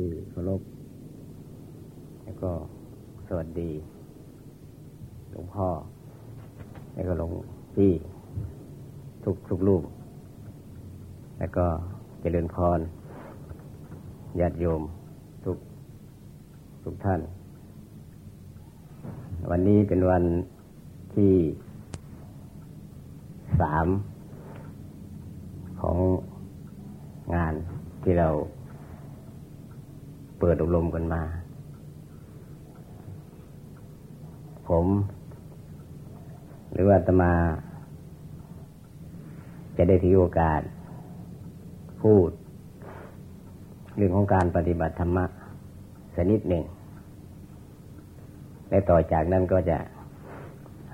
ที่เคารพแล้วก็สวัสดี หลวงพ่อ แล้วก็หลวงพี่ ทุกทุกรูป แล้วก็เจริญพรญาติโยม ทุกทุกท่าน วันนี้เป็นวันที่สามของงานที่เรา เปิดอบรมกันมา ผม หรือว่าตมา จะได้ถือโอกาส พูด เรื่องของการปฏิบัติธรรมะสนิดหนึ่ง และต่อจากนั้นก็จะ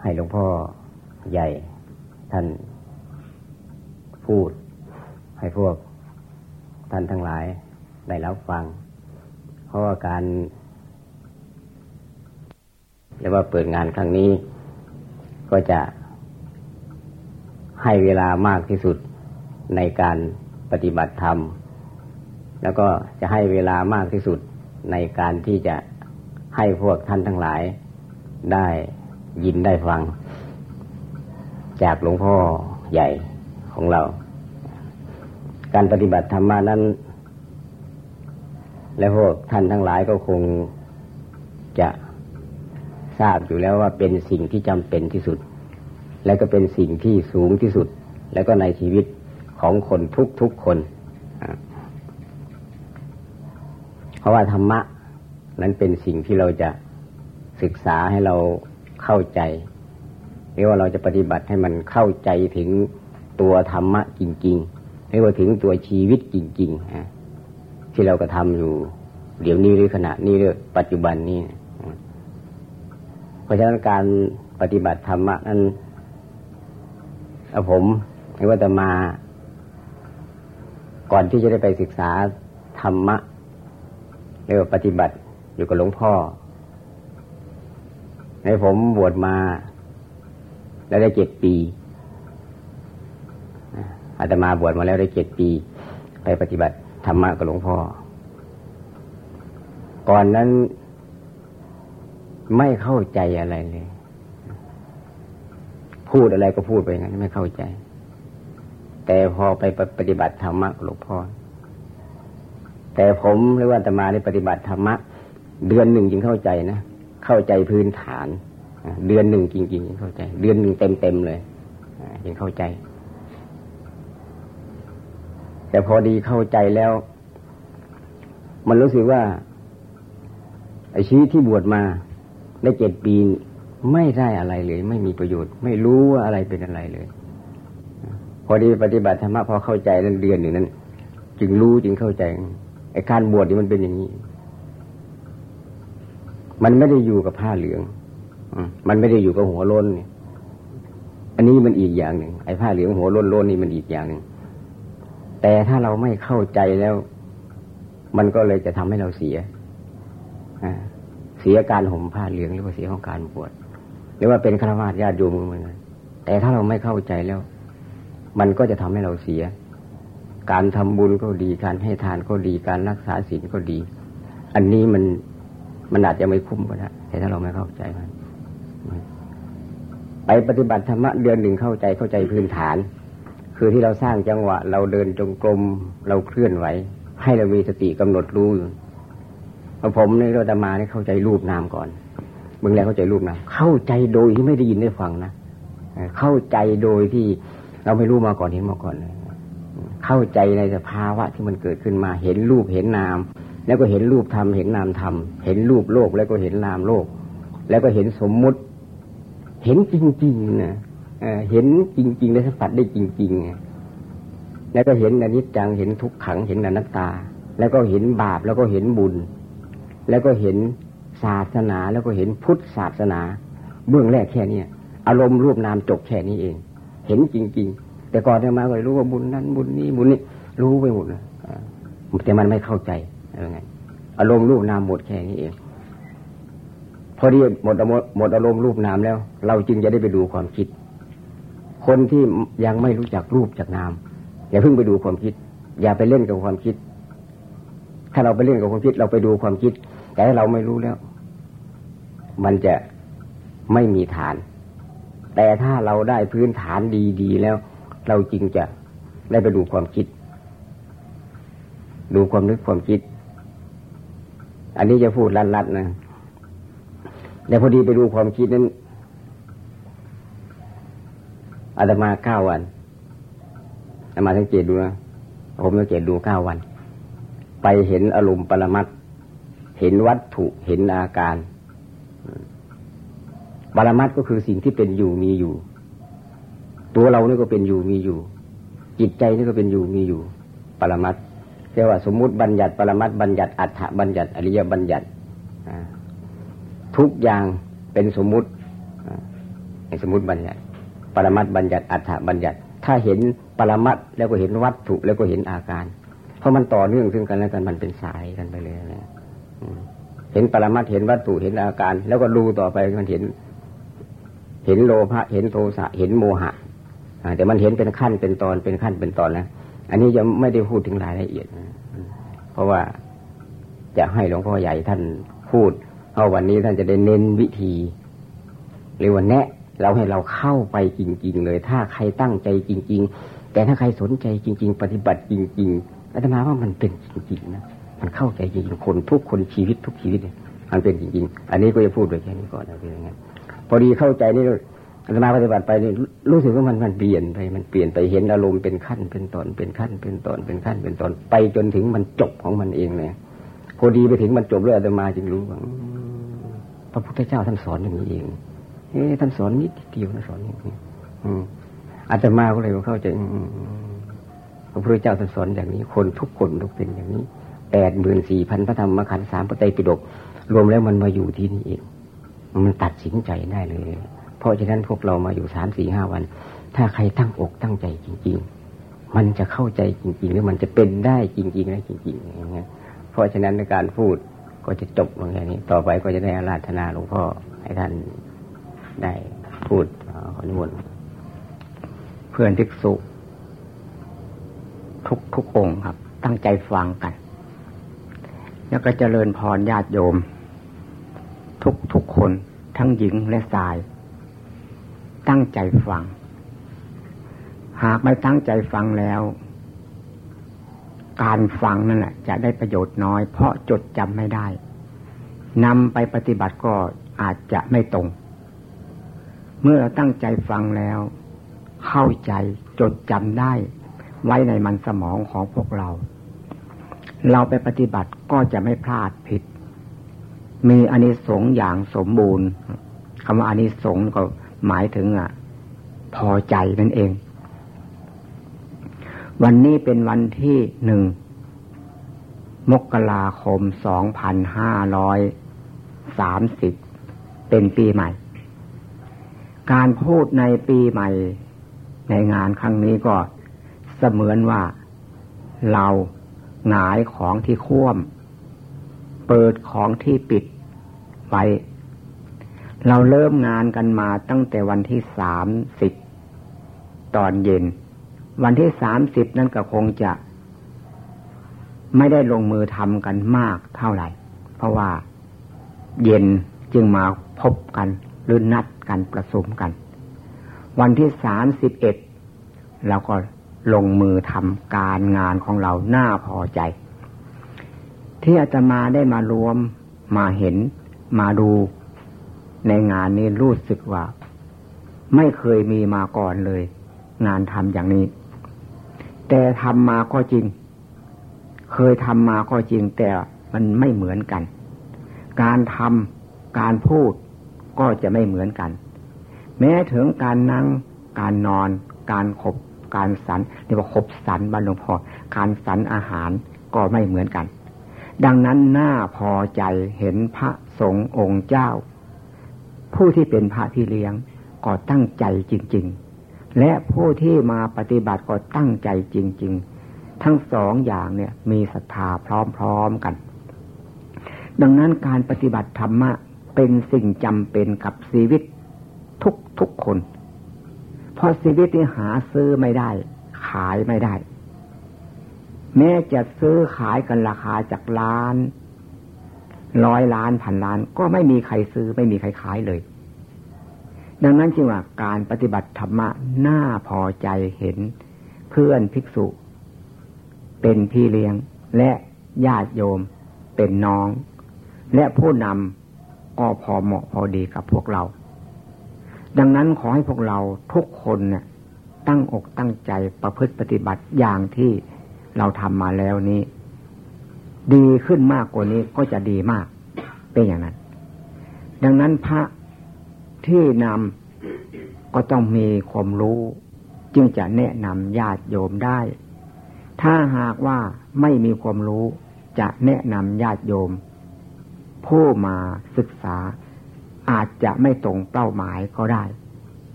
ให้หลวงพ่อใหญ่ท่านพูดให้พวกท่านทั้งหลายได้รับฟัง เพราะว่าการเรียกว่าเปิดงานครั้งนี้ ก็จะให้เวลามากที่สุดในการปฏิบัติธรรม แล้วก็จะให้เวลามากที่สุดในการที่จะให้พวกท่านทั้งหลายได้ยินได้ฟัง จากหลวงพ่อใหญ่ของเรา การปฏิบัติธรรมานั้น และพวกท่านทั้งหลายก็คงจะทราบอยู่แล้วว่าเป็นสิ่งที่จำเป็นที่สุด และก็เป็นสิ่งที่สูงที่สุด แล้วก็ในชีวิตของคนทุกทุกคน เพราะว่าธรรมะนั้นเป็นสิ่งที่เราจะศึกษาให้เราเข้าใจหรือว่าเราจะปฏิบัติให้มันเข้าใจถึงตัวธรรมะจริงๆหรือว่าถึงตัวชีวิตจริงๆ ที่เรากระทำอยู่ เดี๋ยวนี้หรือขณะนี้หรือปัจจุบันนี้เพราะฉะนั้นการปฏิบัติธรรมะนั้นผมหรือว่าจะมา ก่อนที่จะได้ไปศึกษาธรรมะเรียกว่าปฏิบัติอยู่กับหลวงพ่อในผมบวชมา แล้วได้เจ็ดปีอาตมาบวชมาแล้วได้เจ็ดปี ไปปฏิบัติ ธรรมะกับหลวงพ่อ ก่อนนั้นไม่เข้าใจอะไรเลย พูดอะไรก็พูดไปงั้นไม่เข้าใจ แต่พอไปปฏิบัติธรรมะกับหลวงพ่อ แต่ผมหรือว่าตมาได้ปฏิบัติธรรมะ เดือนหนึ่งจึงเข้าใจนะเข้าใจพื้นฐาน เดือนหนึ่งจริงๆเข้าใจ เดือนหนึ่งเต็มๆเลยยังเข้าใจ แต่พอดีเข้าใจแล้ว มันรู้สึกว่าไอ้ชีวิตที่บวชมาได้เจ็ดปีไม่ได้อะไรเลย ไม่มีประโยชน์ ไม่รู้ว่าอะไรเป็นอะไรเลย พอดีปฏิบัติธรรมะพอเข้าใจนั้นเดือนหนึ่งนั้น จึงรู้จึงเข้าใจไอ้การบวชนี่มันเป็นอย่างนี้ มันไม่ได้อยู่กับผ้าเหลืองมันไม่ได้อยู่กับหัวล้นอันนี้มันอีกอย่างหนึ่งไอ้ผ้าเหลืองหัวล้นล้นนี่มันอีกอย่างหนึ่ง แต่ถ้าเราไม่เข้าใจแล้ว มันก็เลยจะทำให้เราเสียเสียการห่มผ้าเหลืองหรือว่าเสียของการบวชหรือว่าเป็นฆราวาสญาติโยมเหมือนกันแต่ถ้าเราไม่เข้าใจแล้ว มันก็จะทำให้เราเสีย การทำบุญก็ดีการให้ทานก็ดีการรักษาศีลก็ดี อันนี้มันมันอาจจะไม่คุ้มก็ได้แต่ถ้าเราไม่เข้าใจมันไปปฏิบัติธรรมะเดือนหนึ่งเข้าใจเข้าใจพื้นฐาน คือที่เราสร้างจังหวะ เราเดินจงกรมเราเคลื่อนไหว ให้เรามีสติกำหนดรู้พอผมในรามาเนี่ยเข้าใจรูปนามก่อนเมื่อแล้วเข้าใจรูปนามเข้าใจโดยที่ไม่ได้ยินได้ฟังนะเข้าใจโดยที่เราไม่รู้มาก่อนเห็นมาก่อนเลยเข้าใจในสภาวะที่มันเกิดขึ้นมา เห็นรูปเห็นนาม แล้วก็เห็นรูปธรรมเห็นนามธรรมเห็นรูปโลกแล้วก็เห็นนามโลก แล้วก็เห็นสมมุติ เห็นจริงๆนะ เห็นจริงๆและสัมผัสได้จริงๆ แล้วก็เห็นอนิจจังเห็นทุกขังเห็นอนัตตา แล้วก็เห็นบาปแล้วก็เห็นบุญ แล้วก็เห็นศาสนาแล้วก็เห็นพุทธศาสนาเบื้องแรกแค่นี้อารมณ์รูปนามจบแค่นี้เอง เห็นจริง ๆ แต่ก่อนจะมาก็รู้ว่าบุญนั้นบุญนี้บุญนี้รู้ไปหมดนะแต่มันไม่เข้าใจอะไรไงอารมณ์รูปนามหมดแค่นี้เองพอดีหมดหมดอารมณ์รูปนามแล้ว เราจึงจะได้ไปดูความคิด คนที่ยังไม่รู้จักรูปจากนามอย่าเพิ่งไปดูความคิด อย่าไปเล่นกับความคิด ถ้าเราไปเล่นกับความคิด เราไปดูความคิด แต่เราไม่รู้แล้ว มันจะไม่มีฐาน แต่ถ้าเราได้พื้นฐานดีๆแล้ว เราจริงจะได้ไปดูความคิด ดูความนึกความคิด อันนี้จะพูดลัดๆนะแต่พอดีไปดูความคิดนั้น อาตมาเก้าวันอาตมาสังเกตดูนะผมสังเกตดูเก้าวัน ไปเห็นอารมณ์ปรมัตเห็นวัตถุเห็นอาการ ปรมัตก็คือสิ่งที่เป็นอยู่มีอยู่ ตัวเรานี่ก็เป็นอยู่มีอยู่ จิตใจนี่ก็เป็นอยู่มีอยู่ ปรมัตเรียกว่าสมมุติบัญญัติปรมัตบัญญัติอัฏฐบัญญัติอริยบัญญัติทุกอย่างเป็นสมมุติในสมมุติบัญญัติ ปรมัตบัญญัติอัฏฐบัญญัติ ถ้าเห็นปรมัตแล้วก็เห็นวัตถุแล้วก็เห็นอาการ เพราะมันต่อเนื่องซึ่งกันและกันมันเป็นสายกันไปเลยนะเห็นปรมัตเห็นวัตถุเห็นอาการ แล้วก็ดูต่อไปมันเห็น เห็นโลภะเห็นโทสะเห็นโมหะแต่มันเห็นเป็นขั้นเป็นตอนเป็นขั้นเป็นตอนแล้วอันนี้จะไม่ได้พูดถึงรายละเอียดเพราะว่าจะให้หลวงพ่อใหญ่ท่านพูดเพราะวันนี้ท่านจะได้เน้นวิธี หรือว่าแนะ เราให้เราเข้าไปจริง ๆ เลย ถ้าใครตั้งใจจริง ๆ แต่ถ้าใครสนใจจริง ๆ ปฏิบัติจริงๆอาตมาว่ามันเป็นจริงๆนะมันเข้าใจจริงๆคนทุกคนชีวิตทุกชีวิตเนี่ยมันเป็นจริงๆ อันนี้ก็จะพูดโดยแค่นี้ก่อนนะเป็นยังไงพอดีเข้าใจนี่อาตมาปฏิบัติไปนี่รู้สึกว่ามันมันเปลี่ยนไป มันเปลี่ยนไปเห็นอารมณ์เป็นขั้นเป็นตอนเป็นขั้น เป็นตอนเป็นขั้นเป็นตอนไปจนถึงมันจบของมันเองเลยพอดีไปถึงมันจบแล้วอาตมาจึงรู้ว่าพระพุทธเจ้าท่านสอนอย่างนี้เอง เอ๊ท่านสอนนิดเดียวนะสอนอย่างนี้อาตมาก็เลยเข้าใจพระพุทธเจ้าท่านสอนอย่างนี้ คนทุกคนต้องเป็นอย่างนี้แปดหมื่นสี่พันพระธรรมขันธ์สามพระไตรปิฎกรวมแล้วมันมาอยู่ที่นี่เองมันตัดสินใจได้เลย เพราะฉะนั้นพวกเรามาอยู่สามสี่ห้าวัน ถ้าใครตั้งอกตั้งใจจริง ๆ มันจะเข้าใจจริงๆหรือมันจะเป็นได้จริงๆได้จริงๆอย่างเงี้ยเพราะฉะนั้นในการพูดก็จะจบลงแค่นี้ ต่อไปก็จะได้อาราธนาหลวงพ่อให้ท่าน ได้พูดขอนิมนต์เพื่อนทิกษุ ทุกทุกองครับ ตั้งใจฟังกัน แล้วก็เจริญพรญาติโยม ทุกทุกคนทั้งหญิงและชาย ตั้งใจฟัง หากไม่ตั้งใจฟังแล้ว การฟังนั่นแหละจะได้ประโยชน์น้อย เพราะจดจำไม่ได้นำไปปฏิบัติก็อาจจะไม่ตรง มื่อเราตั้งใจฟังแล้ว เข้าใจจดจำได้ ไว้ในมันสมองของพวกเรา เราไปปฏิบัติก็จะไม่พลาดผิด มีอานิสงส์อย่างสมบูรณ์คำว่าอานิสงส์ก็หมายถึงอะ พอใจนั่นเอง วันนี้เป็นวันที่หนึ่งมกราคมสองพันห้าร้อยสามสิบเป็นปีใหม่ การพูดในปีใหม่ ในงานครั้งนี้ก็เสมือนว่าเราหงายของที่คว่ำเปิดของที่ปิดไว้ เราเริ่มงานกันมาตั้งแต่วันที่สามสิบตอนเย็น วันที่สามสิบนั่นก็คงจะ ไม่ได้ลงมือทำกันมากเท่าไหร่ เพราะว่าเย็นจึงมาพบกันหรือนัด กันประสมกัน วันที่สามสิบเอ็ดเราก็ลงมือทำการงานของเราหน้าพอใจ ที่อาตมาได้มารวมมาเห็นมาดูในงานนี้รู้สึกว่า ไม่เคยมีมาก่อนเลย งานทำอย่างนี้ แต่ทำมาก็จริง เคยทำมาก็จริงแต่มันไม่เหมือนกัน การทำการพูด ก็จะไม่เหมือนกัน แม้ถึงการนั่ง การนอน การขบ การสันเรียกว่าขบสันบรรลวงพ่อการสันอาหารก็ไม่เหมือนกัน ดังนั้นน่าพอใจเห็นพระสงฆ์องค์เจ้า ผู้ที่เป็นพระพี่เลี้ยงก็ตั้งใจจริง ๆ และผู้ที่มาปฏิบัติก็ตั้งใจจริง ๆ ทั้งสองอย่างเนี่ยมีศรัทธาพร้อมๆกัน ดังนั้นการปฏิบัติธรรมะ เป็นสิ่งจำเป็นกับชีวิตทุกทุกคน เพราะชีวิตที่หาซื้อไม่ได้ ขายไม่ได้ แม้จะซื้อขายกันราคาจากล้าน ร้อยล้านพันล้าน ก็ไม่มีใครซื้อไม่มีใครขายเลย ดังนั้นจึงว่าการปฏิบัติธรรมะน่าพอใจเห็นเพื่อนภิกษุ เป็นพี่เลี้ยงและญาติโยมเป็นน้อง และผู้นำ ก็พอเหมาะพอดีกับพวกเรา ดังนั้นขอให้พวกเราทุกคนเนี่ยตั้งอกตั้งใจประพฤติปฏิบัติอย่างที่เราทำมาแล้วนี้ ดีขึ้นมากกว่านี้ก็จะดีมากเป็นอย่างนั้น ดังนั้นพระที่นำก็ต้องมีความรู้ จึงจะแนะนำญาติโยมได้ ถ้าหากว่าไม่มีความรู้จะแนะนำญาติโยม ผู้มาศึกษา อาจจะไม่ตรงเป้าหมายก็ได้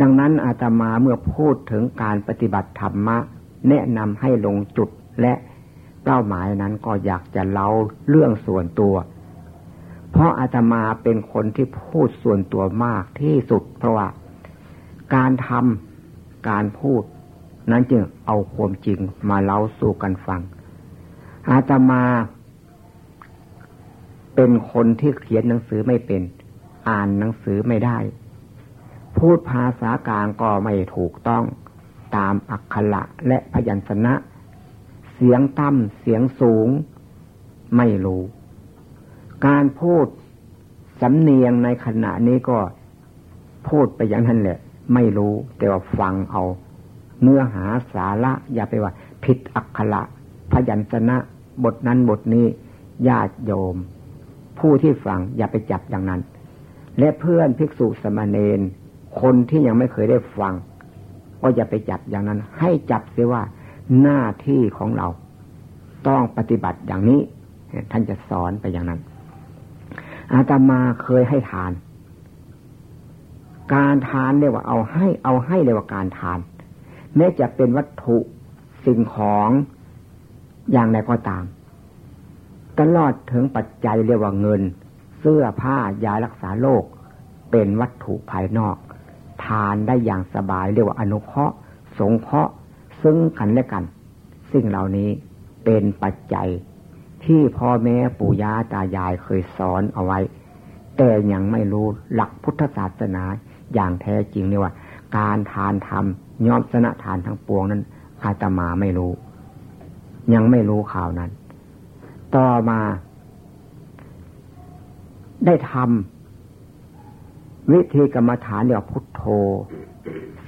ดังนั้นอาตมาเมื่อพูดถึงการปฏิบัติธรรมะ แนะนำให้ลงจุดและเป้าหมายนั้นก็อยากจะเล่าเรื่องส่วนตัว เพราะอาตมาเป็นคนที่พูดส่วนตัวมากที่สุด เพราะว่าการทำการพูด นั้นจึงเอาความจริงมาเล่าสู่กันฟัง อาตมา เป็นคนที่เขียนหนังสือไม่เป็น อ่านหนังสือไม่ได้ พูดภาษากลางก็ไม่ถูกต้อง ตามอักขระและพยัญชนะ เสียงต่ำเสียงสูง ไม่รู้ การพูดสำเนียงในขณะนี้ก็พูดไปอย่างนั้นแหละ ไม่รู้แต่ว่าฟังเอา เนื้อหาสาระ อย่าไปว่า ผิดอักขระพยัญชนะ บทนั้นบทนี้ญาติโยม ผู้ที่ฟังอย่าไปจับอย่างนั้น และเพื่อนภิกษุสมณเณรคนที่ยังไม่เคยได้ฟัง ก็อย่าไปจับอย่างนั้น ให้จับเสียว่าหน้าที่ของเรา ต้องปฏิบัติอย่างนี้ ท่านจะสอนไปอย่างนั้น อาตมาเคยให้ทาน การทานเรียกว่าเอาให้ เอาให้เรียกว่าการทาน แม้จะเป็นวัตถุสิ่งของอย่างไรก็ตาม ตลอดถึงปัจจัยเรียกว่าเงิน เสื้อผ้ายารักษาโรคเป็นวัตถุภายนอก ทานได้อย่างสบายเรียกว่าอนุเคราะห์ สงเคราะห์ ซึ่งกันและกัน สิ่งเหล่านี้เป็นปัจจัยที่พ่อแม่ปู่ย่าตายายเคยสอนเอาไว้ แต่ยังไม่รู้หลักพุทธศาสนาอย่างแท้จริงเนี่ยว่า การทานทำย่อมสนะทานทั้งปวงนั้นอาตมาไม่รู้ ยังไม่รู้ข่าวนั้น ต่อมา ได้ทำวิธีกรรมฐานเรียกพุทโธ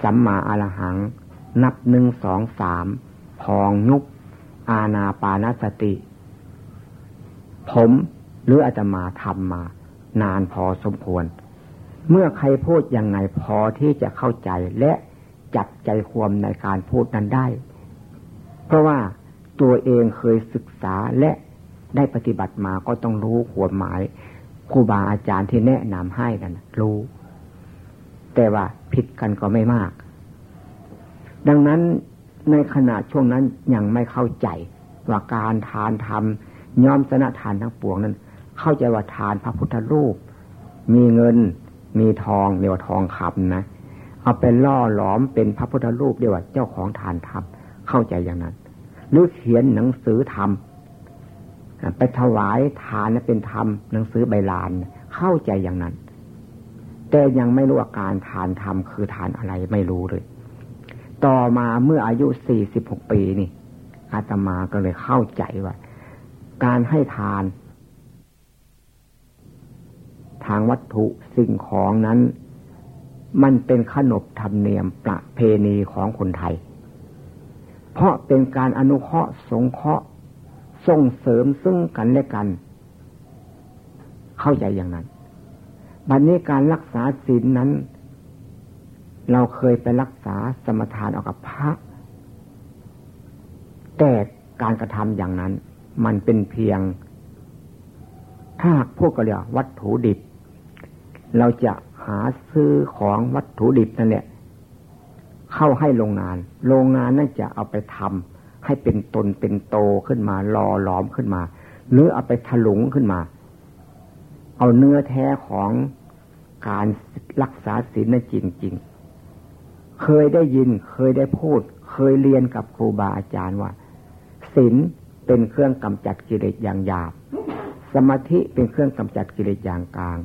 สัมมาอรหัง นับหนึ่งสองสามพองยุบอาณาปานสติ ผมหรืออาตมาทำมา นานพอสมควร เมื่อใครพูดยังไงพอที่จะเข้าใจและจับใจความในการพูดนั้นได้ เพราะว่าตัวเองเคยศึกษาและ ได้ปฏิบัติมาก็ต้องรู้ขวดหมายครูบาอาจารย์ที่แนะนำให้นั่นรู้ แต่ว่าผิดกันก็ไม่มาก ดังนั้นในขณะช่วงนั้นยังไม่เข้าใจว่าการทานทำย้อมสนะทานทั้งปวงนั้น เข้าใจว่าทานพระพุทธรูป มีเงินมีทองเรียกว่าทองคำนะเอาไปล่อหลอมเป็นพระพุทธรูปเรียกว่าเจ้าของทานทำเข้าใจอย่างนั้นหรือเขียนหนังสือธรรม ไปถวายทานเป็นธรรมหนังสือใบลาน เข้าใจอย่างนั้น แต่ยังไม่รู้อาการทานธรรมคือทานอะไรไม่รู้เลย ต่อมาเมื่ออายุสี่สิบหกปีนี่อาตมาก็เลยเข้าใจว่า การให้ทาน ทางวัตถุสิ่งของนั้น มันเป็นขนบธรรมเนียมประเพณีของคนไทย เพราะเป็นการอนุเคราะห์สงเคราะห์ ส่งเสริมซึ่งกันและกัน เข้าใจอย่างนั้น บัดนนี้การรักษาศีลนั้น เราเคยไปรักษาสมทานออกกับพระ แต่การกระทำอย่างนั้น มันเป็นเพียงถ้าพวกก็เรียกวัตถุดิบ เราจะหาซื้อของวัตถุดิบนั่นแหละเข้าให้โรงงาน โรงงานนั่นจะเอาไปทำ ให้เป็นตนเป็นโตขึ้นมารอหลอมขึ้นมา หรือเอาไปถลุงขึ้นมา เอาเนื้อแท้ของการรักษาศีลนั่นจริง ๆ เคยได้ยินเคยได้พูด เคยเรียนกับครูบาอาจารย์ว่าศีลเป็นเครื่องกำจัดกิเลสอย่างหยาบ สมาธิเป็นเครื่องกำจัดกิเลสอย่างกลาง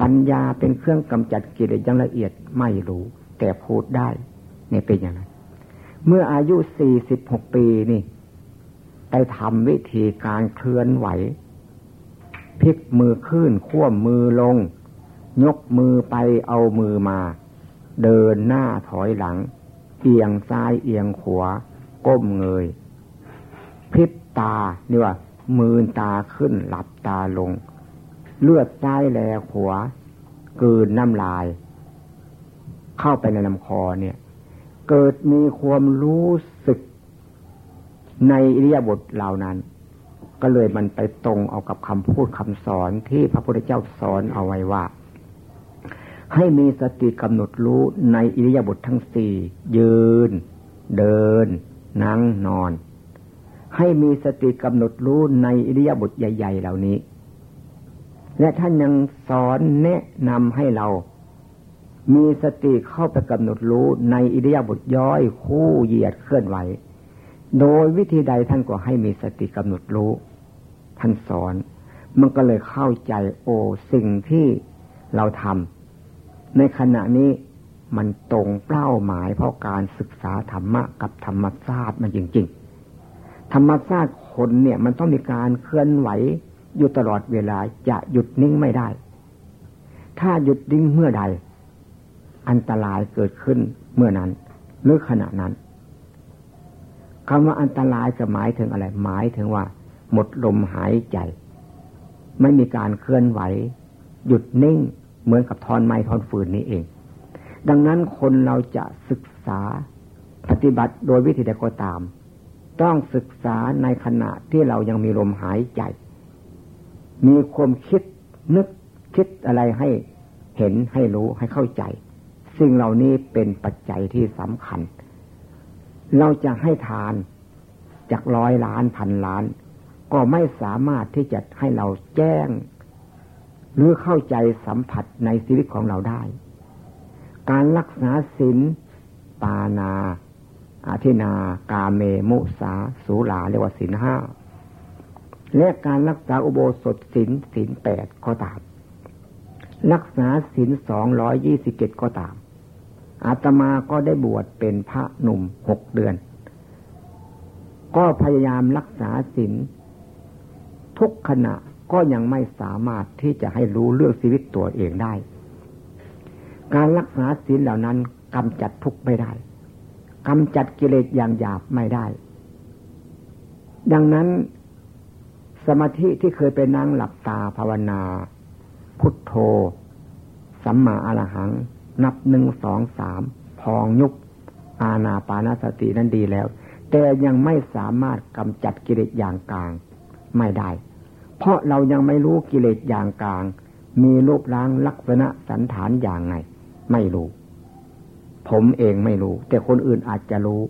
ปัญญาเป็นเครื่องกำจัดกิเลสอย่างละเอียดไม่รู้ แต่พูดได้เนี่ยเป็นอย่างนั้น เมื่ออายุสี่สิบหกปีนี่ได้ทำวิธีการเคลื่อนไหว พลิกมือขึ้นขั้วมือลง ยกมือไปเอามือมา เดินหน้าถอยหลัง เอียงซ้ายเอียงขวาก้มเงยพลิบตานี่ว่า มือตาขึ้นหลับตาลง เลือดซ้ายแลขวากืนน้ำลาย เข้าไปในลำคอเนี่ย เกิดมีความรู้สึกในอิริยาบถเหล่านั้น ก็เลยมันไปตรงเอากับคำพูดคำสอนที่พระพุทธเจ้าสอนเอาไว้ว่า ให้มีสติกำหนดรู้ในอิริยาบถททั้งสี่ยืน เดิน นั่งนอน ให้มีสติกำหนดรู้ในอิริยาบถใหญ่ ๆ เหล่านี้ และท่านยังสอนแนะนำให้เรา มีสติเข้าไปกำหนดรู้ในอิริยาบถย่อยคู่เหยียดเคลื่อนไหว โดยวิธีใดท่านก็ให้มีสติกำหนดรู้ ท่านสอน มันก็เลยเข้าใจโอสิ่งที่เราทำในขณะนี้มันตรงเป้าหมายเพราะการศึกษาธรรมะกับธรรมชาติมันจริง ๆ ธรรมชาติคนเนี่ยมันต้องมีการเคลื่อนไหวอยู่ตลอดเวลาจะหยุดนิ่งไม่ได้ ถ้าหยุดนิ่งเมื่อใด อันตรายเกิดขึ้นเมื่อนั้นหรือขณะนั้นคำว่าอันตรายจะหมายถึงอะไร หมายถึงว่า หมดลมหายใจ ไม่มีการเคลื่อนไหว หยุดนิ่งเหมือนกับทอนไม้ทอนฟืนนี้เอง ดังนั้นคนเราจะศึกษาปฏิบัติโดยวิธีใดก็ตาม ต้องศึกษาในขณะที่เรายังมีลมหายใจ มีความคิดนึกคิดอะไรให้เห็นให้รู้ให้เข้าใจ สิ่งเหล่านี้เป็นปัจจัยที่สำคัญ เราจะให้ทานจากร้อยล้านพันล้าน ก็ไม่สามารถที่จะให้เราแจ้ง หรือเข้าใจสัมผัสในชีวิตของเราได้ การรักษาศีลปานาอาทินากาเมมุสาสูลาเรียกว่าศีลห้าและการรักษาอุโบสถศีลศีลแปดก็ตาม รักษาศีลสองร้อยยี่สิบเจ็ดก็ตาม อาตมาก็ได้บวชเป็นพระหนุ่มหกเดือน ก็พยายามรักษาศีลทุกขณะก็ยังไม่สามารถที่จะให้รู้เรื่องชีวิตตัวเองได้ การรักษาศีลเหล่านั้นกำจัดทุกไม่ได้กำจัดกิเลสอย่างหยาบไม่ได้ ดังนั้น สมาธิที่เคยไปนั่งหลับตาภาวนา พุทโธ สัมมาอรหัง นับหนึ่งสองสามพองยุบอาณาปานาสตินั้นดีแล้ว แต่ยังไม่สามารถกำจัดกิเลสอย่างกลางไม่ได้ เพราะเรายังไม่รู้กิเลสอย่างกลาง มีรูปร่างลักษณะสันฐานอย่างไง ไม่รู้ ผมเองไม่รู้ แต่คนอื่นอาจจะรู้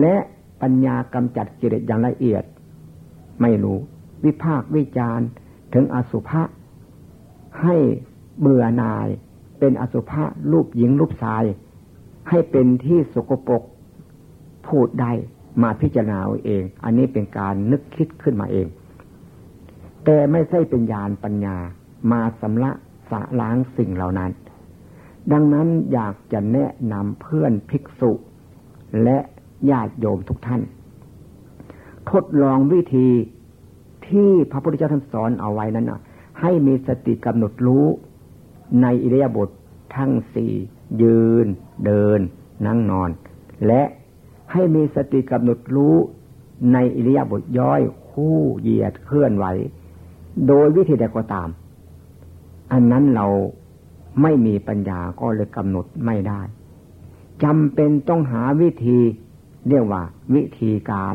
และปัญญากำจัดกิเลสอย่างละเอียด ไม่รู้ วิภาควิจารถึงอสุภะให้เบื่อนาย เป็นอสุภะรูปหญิงรูปชาย ให้เป็นที่สกปรกพูดได้มาพิจารณาเอง อันนี้เป็นการนึกคิดขึ้นมาเอง แต่ไม่ใช่เป็นญาณปัญญามาสำละสะล้างสิ่งเหล่านั้น ดังนั้นอยากจะแนะนำเพื่อนภิกษุ และญาติโยมทุกท่าน ทดลองวิธีที่พระพุทธเจ้าท่านสอนเอาไว้นั้นนะให้มีสติกำหนดรู้ ในอิริยาบถททั้งสี่ยืน เดิน นั่งนอน และให้มีสติกำหนดรู้ในอิริยาบถย่อยคู่เหยียดเคลื่อนไหว โดยวิธีใดก็ตาม อันนั้นเราไม่มีปัญญาก็เลยกำหนดไม่ได้จำเป็นต้องหาวิธีเรียกว่า วิธีการ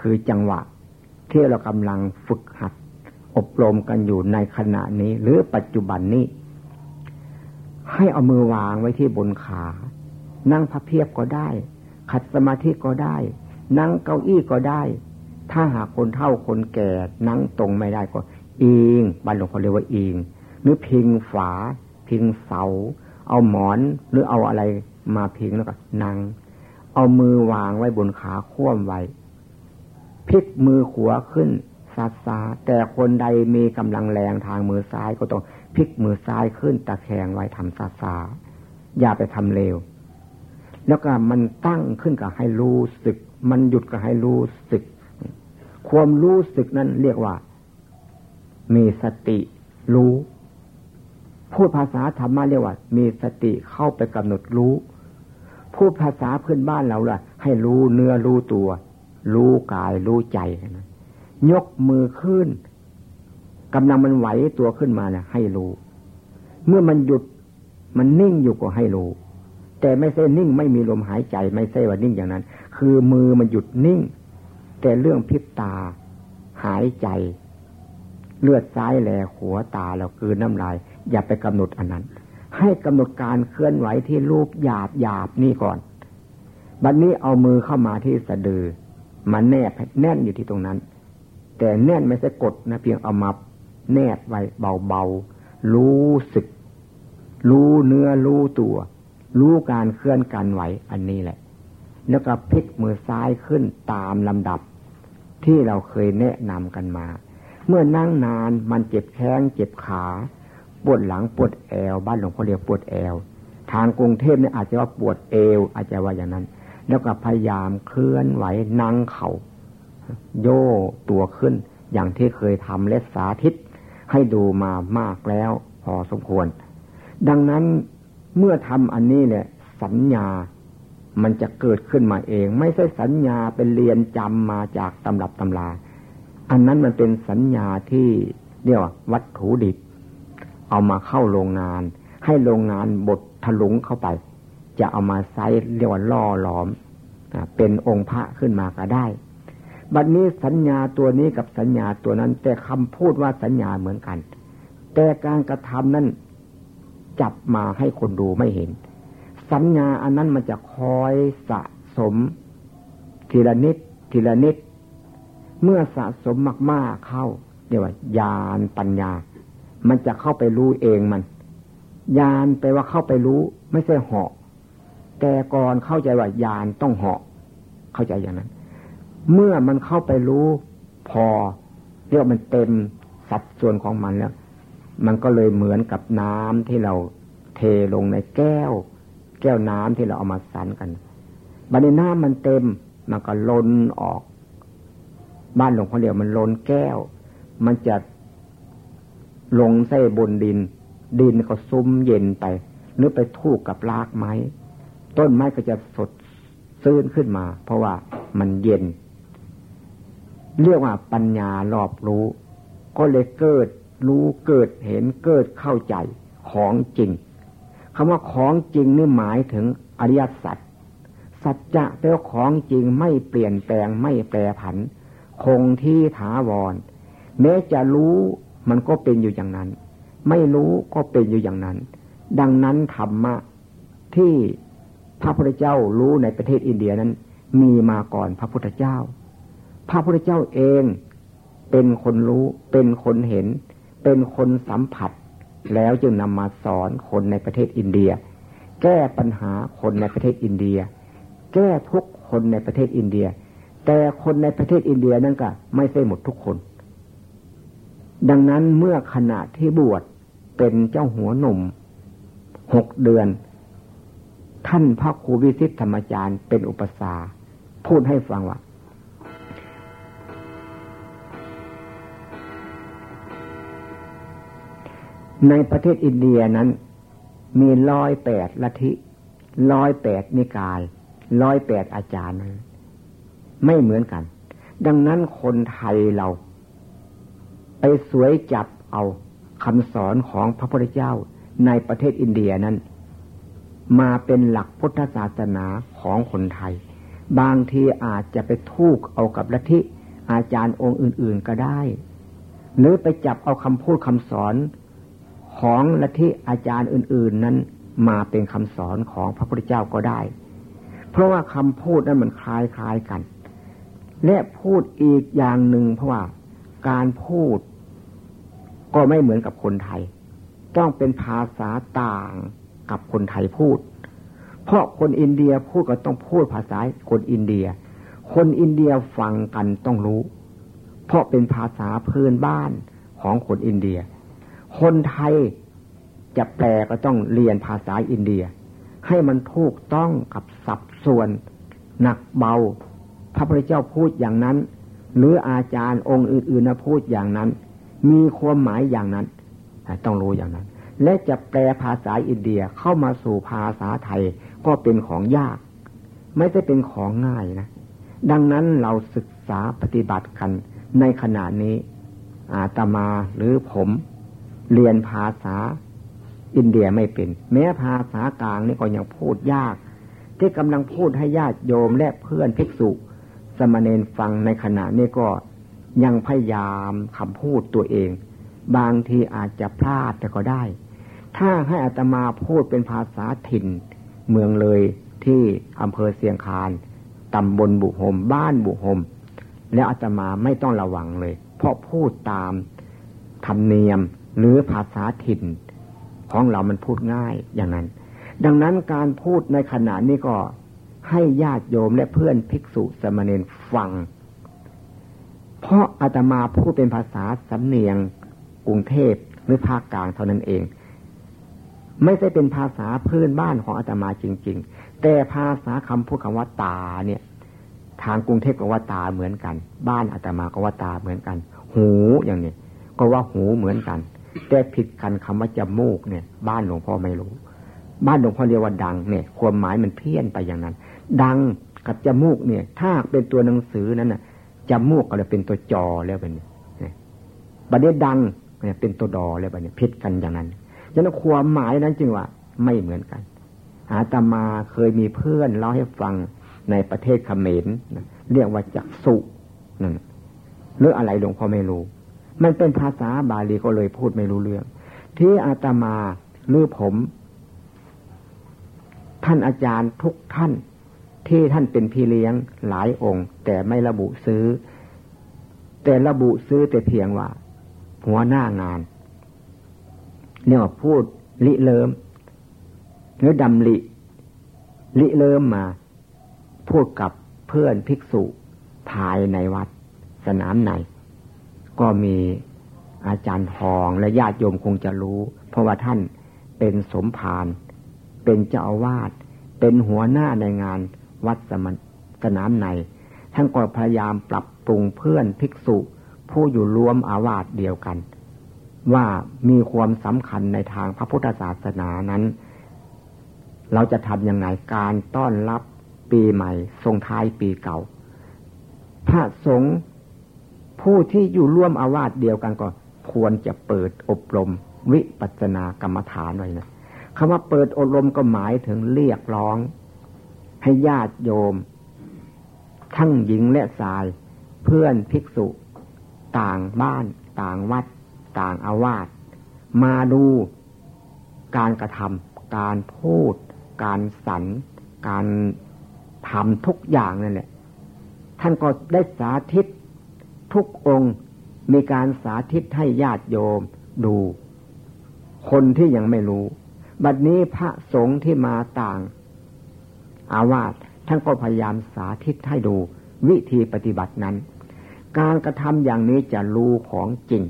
คือจังหวะ ที่เรากำลังฝึกหัด อบรมกันอยู่ในขณะนี้ หรือปัจจุบันนี้ ให้เอามือวางไว้ที่บนขา นั่งพับเพียบก็ได้ ขัดสมาธิก็ได้ นั่งเก้าอี้ก็ได้ ถ้าหากคนเฒ่าคนแก่ นั่งตรงไม่ได้ก็ อิงบ้านหลวงเขาเรียกว่าอิงหรือพิงฝา พิงเสา เอาหมอนหรือเอาอะไรมาพิงแล้วก็นั่ง เอามือวางไว้บนขาคว่ำไว้พลิกมือขวาขึ้นซาซาแต่คนใดมีกำลังแรงทางมือซ้ายก็ต้อง พลิกมือซ้ายขึ้นตะแคงไว้ทำซาซาอย่าไปทำเร็ว แล้วก็มันตั้งขึ้นก็ให้รู้สึก มันหยุดก็ให้รู้สึก ความรู้สึกนั้นเรียกว่า มีสติรู้ พูดภาษาธรรมะเรียกว่า มีสติเข้าไปกำหนดรู้ พูดภาษาเพื่อนบ้านเราล่ะ ให้รู้เนื้อรู้ตัว รู้กายรู้ใจนะยกมือขึ้น กำลังมันไหวตัวขึ้นมาเนี่ยให้รู้ เมื่อมันหยุดมันนิ่งอยู่ก็ให้รู้ แต่ไม่ใช่นิ่งไม่มีลมหายใจไม่ใช่ว่านิ่งอย่างนั้น คือมือมันหยุดนิ่ง แต่เรื่องพิบตาหายใจ เลือดซ้ายแหลหัวตาเราคืนน้ำลาย อย่าไปกำหนดอันนั้น ให้กำหนดการเคลื่อนไหวที่รูปหยาบหยาบนี่ก่อนบัดนนี้เอามือเข้ามาที่สะดือมันแนบแน่นอยู่ที่ตรงนั้น แต่แน่นไม่ใช่กดนะเพียงเอามา แนบไว้เบาๆ รู้สึก รู้เนื้อรู้ตัว รู้การเคลื่อนการไหวอันนี้แหละ แล้วก็พลิกมือซ้ายขึ้นตามลำดับ ที่เราเคยแนะนำกันมา เมื่อนั่งนานมันเจ็บแข้งเจ็บขาปวดหลังปวดแอว บ้านหลวงพ่อเรียกปวดแอว ทางกรุงเทพเนี่ยอาจจะว่าปวดเอว อาจจะว่าอย่างนั้น แล้วก็พยายามเคลื่อนไหวนั่งเขา่าโย่ตัวขึ้นอย่างที่เคยทำและสาธิต ให้ดูมามากแล้วพอสมควร ดังนั้นเมื่อทำอันนี้เนี่ยสัญญามันจะเกิดขึ้นมาเอง ไม่ใช่สัญญาเป็นเรียนจำมาจากตำรับตำรา อันนั้นมันเป็นสัญญาที่เรียกว่าวัตถุดิบ เอามาเข้าโรงงาน ให้โรงงานบดถลุงเข้าไป จะเอามาใช้เรียกว่าล่อหลอมเป็นองค์พระขึ้นมาก็ได้ บัดนี้สัญญาตัวนี้กับสัญญาตัวนั้น แต่คำพูดว่าสัญญาเหมือนกัน แต่การกระทำนั้นจับมาให้คนดูไม่เห็น สัญญาอันนั้นมันจะคอยสะสม ทีละนิด ทีละนิด เมื่อสะสมมากๆเข้าเรียกว่าญาณปัญญา มันจะเข้าไปรู้เองมันญาณแปลว่าเข้าไปรู้ ไม่ใช่เหาะแต่ก่อนเข้าใจว่าญาณต้องเหาะเข้าใจอย่างนั้น เมื่อมันเข้าไปรู้พอเรียกมันเต็มสัดส่วนของมันแล้ว มันก็เลยเหมือนกับน้ำที่เราเทลงในแก้ว แก้วน้ำที่เราเอามาสันกันบัดนี้น้ำมันเต็ม มันก็ล้นออก บ้านหลวงพ่อเดียวมันล้นแก้ว มันจะลงเส้บนดิน ดินก็ซุ้มเย็นไปหรือไปทูกกับรากไม้ ต้นไม้ก็จะสดซื่นขึ้นมา เพราะว่ามันเย็น เรียกว่าปัญญารอบรู้ ก็เลยเกิดรู้เกิดเห็นเกิดเข้าใจของจริงคำว่าของจริงนี่หมายถึงอริยสัจสัจจะแปลว่าของจริงไม่เปลี่ยนแปลงไม่แปรผัน คงที่ถาวร แม้จะรู้มันก็เป็นอยู่อย่างนั้น ไม่รู้ก็เป็นอยู่อย่างนั้น ดังนั้นธรรมะที่พระพุทธเจ้ารู้ในประเทศอินเดียนั้น มีมาก่อนพระพุทธเจ้า พระพุทธเจ้าเองเป็นคนรู้ เป็นคนเห็น เป็นคนสัมผัส แล้วจึงนำมาสอนคนในประเทศอินเดีย แก้ปัญหาคนในประเทศอินเดีย แก้ทุกคนในประเทศอินเดีย แต่คนในประเทศอินเดียนั่นก็ไม่ใช่หมดทุกคน ดังนั้นเมื่อขณะที่บวชเป็นเจ้าหัวหนุ่มหกเดือน ท่านพระครูวิสิทธธรรมจารย์เป็นอุปสาพูดให้ฟังว่า ในประเทศอินเดียนั้น มีร้อยแปดลัทธิร้อยแปดนิกายร้อยแปดอาจารย์ไม่เหมือนกัน ดังนั้นคนไทยเรา ไปสวยจับเอาคำสอนของพระพุทธเจ้าในประเทศอินเดียนั้น มาเป็นหลักพุทธศาสนาของคนไทย บางทีอาจจะไปทูกเอากับลัทธิอาจารย์องค์อื่น ๆก็ได้ หรือไปจับเอาคำพูดคำสอน ของลัทธิอาจารย์อื่น ๆ นั้นมาเป็นคำสอนของพระพุทธเจ้าก็ได้ เพราะว่าคำพูดนั้นมันคล้ายคล้ายกัน และพูดอีกอย่างหนึ่งเพราะว่าการพูดก็ไม่เหมือนกับคนไทย ต้องเป็นภาษาต่างกับคนไทยพูด เพราะคนอินเดียพูดก็ต้องพูดภาษาคนอินเดียคคนอินเดียฟังกันต้องรู้ เพราะเป็นภาษาพื้นบ้านของคนอินเดีย คนไทยจะแปลก็ต้องเรียนภาษาอินเดีย ให้มันถูกต้องกับสับส่วนหนักเบา พระพุทธเจ้าพูดอย่างนั้น หรืออาจารย์องค์อื่นๆนะพูดอย่างนั้น มีความหมายอย่างนั้น ต้องรู้อย่างนั้น และจะแปลภาษาอินเดียเข้ามาสู่ภาษาไทยก็เป็นของยาก ไม่ได้เป็นของง่ายนะดังนั้นเราศึกษาปฏิบัติกันในขณะนี้อาตมาหรือผม เรียนภาษาอินเดียไม่เป็น แม้ภาษากลางนี่ก็ยังพูดยาก ที่กำลังพูดให้ญาติโยมและเพื่อนภิกษุ สมณเณรฟังในขณะนี้ก็ยังพยายามคำพูดตัวเอง บางทีอาจจะพลาดแต่ก็ได้ ถ้าให้อัตมาพูดเป็นภาษาถิ่น เมืองเลยที่อำเภอเสียงคานตำบลบุหม บ้านบุหม แล้วอาตมาไม่ต้องระวังเลย เพราะพูดตามธรรมเนียม หรือภาษาถิ่นของเรามันพูดง่ายอย่างนั้น ดังนั้นการพูดในขณะนี้ก็ให้ญาติโยมและเพื่อนภิกษุสมณีฟัง เพราะอาตมาพูดเป็นภาษาสำเนียงกรุงเทพหรือภาคกลางเท่านั้นเอง ไม่ใช่เป็นภาษาพื้นบ้านของอาตมาจริง ๆ แต่ภาษาคำพูดคำว่าตาเนี่ย ทางกรุงเทพก็ว่าตาเหมือนกัน บ้านอาตมาก็ว่าตาเหมือนกัน หูอย่างนี้ก็ว่าหูเหมือนกัน แต่ผิดกันคำว่าจมูกเนี่ย บ้านหลวงพ่อไม่รู้ บ้านหลวงพ่อเรียกว่าดังเนี่ย ความหมายมันเพี้ยนไปอย่างนั้น ดังกับจมูกเนี่ย ถ้าเป็นตัวหนังสือนั้นน่ะจมูกก็เลยเป็นตัวจอแล้วเป็นเนี่ยบัดนี้ดังเนี่ยเป็นตัวดอแล้วเป็นเนี่ยผิดกันอย่างนั้นฉะนั้นความหมายนั้นจึงว่า ไม่เหมือนกัน อาตมาเคยมีเพื่อนเล่าให้ฟังในประเทศเขมรเรียกว่าจักสุนั่นหรืออะไรหลวงพ่อไม่รู้ มันเป็นภาษาบาลีก็เลยพูดไม่รู้เรื่อง ที่อาตมาหรือผม ท่านอาจารย์ทุกท่าน ที่ท่านเป็นพี่เลี้ยงหลายองค์ แต่ไม่ระบุซื้อ แต่ระบุซื้อแต่เพียงว่า หัวหน้างานเนี่ยพูดลิเลิมหรือดำลิลิเลิมมา พูดกับเพื่อนภิกษุภายในวัด สนามไหน ก็มีอาจารย์ทองและญาติโยมคงจะรู้ เพราะว่าท่านเป็นสมภารเป็นเจ้าอาวาสเป็นหัวหน้าในงานวัดสมสนามในท่านก็พยายามปรับปรุงเพื่อนภิกษุ ผู้อยู่รวมอาวาสเดียวกัน ว่ามีความสำคัญในทางพระพุทธศาสนานั้น เราจะทำยังไงการต้อนรับปีใหม่ทรงท้ายปีเก่า พระสงฆ์ ผู้ที่อยู่ร่วมอาวาสเดียวกันก็ควรจะเปิดอบรม วิปัสสนากรรมฐานไว้นะคำว่าเปิดอบรมก็หมายถึงเรียกร้อง ให้ญาติโยม ทั้งหญิงและชาย เพื่อนภิกษุ ต่างบ้าน ต่างวัด ต่างอาวาสมาดูการกระทำการพูด การสรรการทำทุกอย่างนั่นแหละท่านก็ได้สาธิต ทุกองค์มีการสาธิตให้ญาติโยมดู คนที่ยังไม่รู้ บัดนี้พระสงฆ์ที่มาต่าง อาวาสท่านก็พยายามสาธิตให้ดู วิธีปฏิบัตินั้น การกระทำอย่างนี้จะรู้ของจริง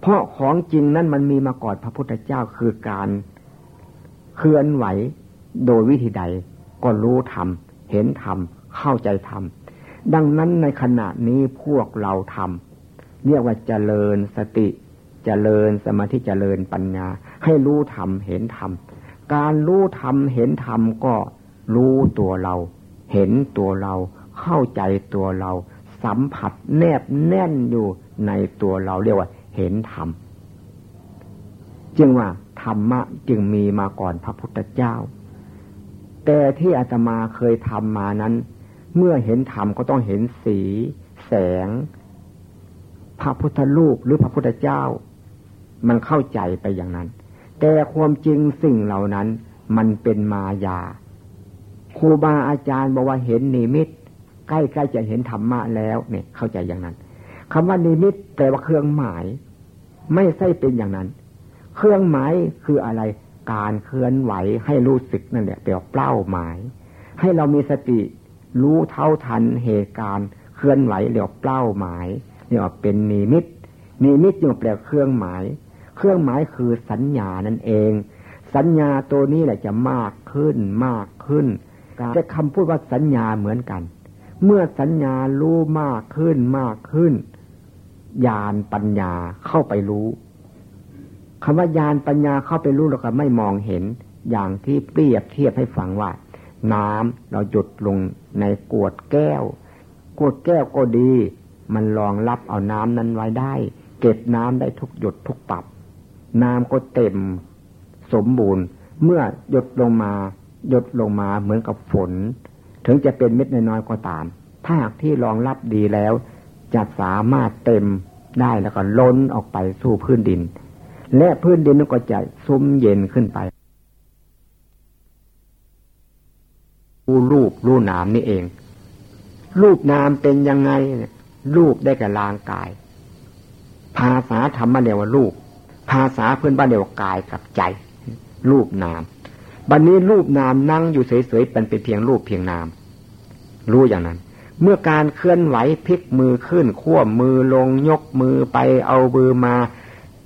เพราะของจริงนั้นมันมีมาก่อนพระพุทธเจ้าคือการเคลื่อนไหวโดยวิธีใดก็รู้ทำเห็นทำเข้าใจทำ ดังนั้นในขณะนี้พวกเราทำเรียกว่าเจริญสติ เจริญสมาธิเจริญปัญญา ให้รู้ธรรมเห็นธรรมการรู้ธรรมเห็นธรรมก็รู้ตัวเรา เห็นตัวเรา เข้าใจตัวเรา สัมผัสแนบแน่นอยู่ในตัวเราเรียกว่า เห็นธรรมจึงว่าธรรมะจึงมีมาก่อนพระพุทธเจ้า แต่ที่อาตมาเคยทำมานั้น เมื่อเห็นธรรมก็ต้องเห็นสี แสง พระพุทธรูปหรือพระพุทธเจ้า มันเข้าใจไปอย่างนั้น แต่ความจริงสิ่งเหล่านั้น มันเป็นมายาครูบาอาจารย์บอกว่าเห็นนิมิต ใกล้ๆจะเห็นธรรมะแล้วเนี่ยเข้าใจอย่างนั้นคำว่านิมิตแปลว่าเครื่องหมาย ไม่ใช่เป็นอย่างนั้น เครื่องหมายคืออะไรการเคลื่อนไหวให้รู้สึกนั่นแหละแปลว่าเป้าหมาย ให้เรามีสติ รู้เท่าทันเหตุการณ์ เคลื่อนไหวเรียกเป้าหมายเรียกว่าเป็นนิมิตนิมิตยังแปลเครื่องหมาย เครื่องหมายคือสัญญานั่นเอง สัญญาตัวนี้แหละจะมากขึ้นมากขึ้นจะคำพูดว่าสัญญาเหมือนกัน เมื่อสัญญารู้มากขึ้นมากขึ้นญาณปัญญาเข้าไปรู้คำว่าญาณปัญญาเข้าไปรู้แล้วก็ไม่มองเห็น อย่างที่เปรียบเทียบให้ฟังว่า น้ำเราหยุดลงในกวดแก้ว กวดแก้วก็ดี มันรองรับเอาน้ำนั้นไว้ได้ เก็บน้ำได้ทุกหยดทุกปับ น้ำก็เต็มสมบูรณ์ เมื่อหยดลงมาหยดลงมาเหมือนกับฝน ถึงจะเป็นเม็ดน้อยๆก็ตาม ถ้าหากที่รองรับดีแล้ว จะสามารถเต็มได้แล้วก็ล้นออกไปสู่พื้นดิน และพื้นดินก็จะซุ้มเย็นขึ้นไป รูรูปรูนามนี่เอง รูปนามเป็นยังไงรูปได้กับร่างกาย ภาษาธรรมะเรียกว่ารูป ภาษาเพื่อนบ้านเรียกว่ากายกับใจ รูปนาม บัดนนี้รูปนามนั่งอยู่เฉยๆเป็นเป็นเพียงรูปเพียงนาม รู้อย่างนั้น เมื่อการเคลื่อนไหวพลิกมือขึ้นขั้วมือลงยกมือไปเอาบือมา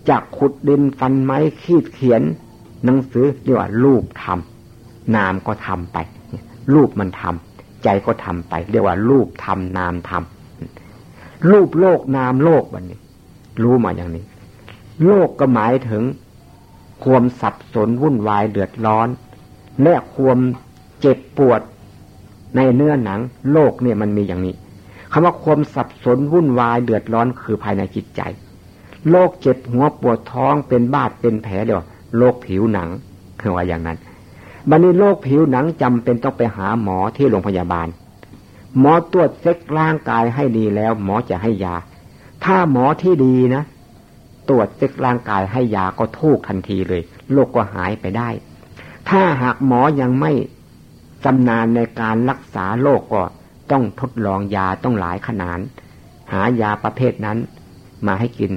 จากขุดดินฟันไม้ขีดเขียน หนังสือเรียกว่ารูปทำนามก็ทำไป รูปมันทำใจก็ทำไป เรียกว่า รูปทำนามทำรูปโลกนามโลกวันนี้ รู้มาอย่างนี้ โลกก็หมายถึง ความสับสนวุ่นวายเดือดร้อน และความเจ็บปวดในเนื้อหนัง โลกเนี่ยมันมีอย่างนี้คำว่าความสับสนวุ่นวายเดือดร้อนคือภายในจิตใจ โรคเจ็บหัวปวดท้องเป็นบาดเป็นแผลเดี๋ยวโรคผิวหนังคือว่าอย่างนั้น บันนี้โรคผิวหนังจำเป็นต้องไปหาหมอที่โรงพยาบาล หมอตรวจเช็คร่างกายให้ดีแล้ว หมอจะให้ยา ถ้าหมอที่ดีนะ ตรวจเช็คร่างกายให้ยาก็ทุกทันทีเลยโรคกก็หายไปได้ ถ้าหากหมอยังไม่จำนานในการรักษาโรคกก็ต้องทดลองยาต้องหลายขนาดหายาประเภทนั้น มาให้กิน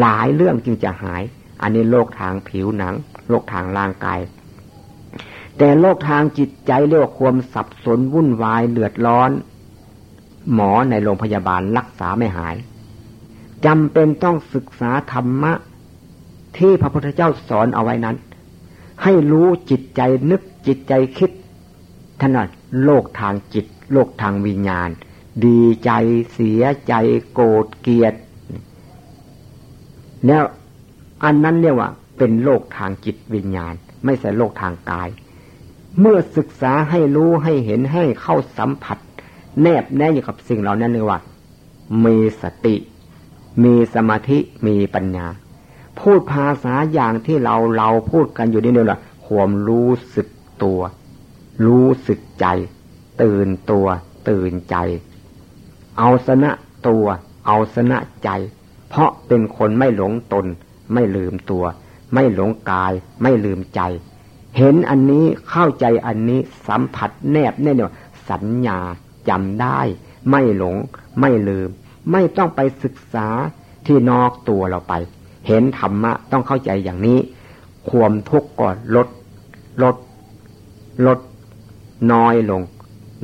หลายเรื่องจึงจะหาย อันนี้โรคทางผิวหนังโรคทางร่างกาย แต่โรคทางจิตใจเรียกว่าความสับสนวุ่นวายเลือดร้อน หมอในโรงพยาบาลรักษาไม่หายจำเป็นต้องศึกษาธรรมะ ที่พระพุทธเจ้าสอนเอาไว้นั้น ให้รู้จิตใจนึกจิตใจคิดถนัดโลกทางจิต โลกทางวิญญาณ ดีใจเสียใจโกรธเกลียดแล้วอันนั้นเรียกว่าเป็นโลกทางจิตวิญญาณ ไม่ใช่โลกทางกาย เมื่อศึกษาให้รู้ให้เห็นให้เข้าสัมผัส แนบแน่อยู่กับสิ่งเหล่านั้นเรียว่ามีสติ มีสมาธิมีปัญญา พูดภาษาอย่างที่เราเราพูดกันอยู่นี่เนี่ยแหละความรู้สึกตัว รู้สึกใจ ตื่นตัว ตื่นใจ เอาสนะตัว เอาสนะใจ เพราะเป็นคนไม่หลงตน ไม่ลืมตัว ไม่หลงกาย ไม่ลืมใจ เห็นอันนี้เข้าใจอันนี้สัมผัสแนบแน่เนี่ยสัญญาจำได้ ไม่หลง ไม่ลืม ไม่ต้องไปศึกษาที่นอกตัวเราไป เห็นธรรมะต้องเข้าใจอย่างนี้ ความทุกข์ก่อนลด ลด ลด น้อยลง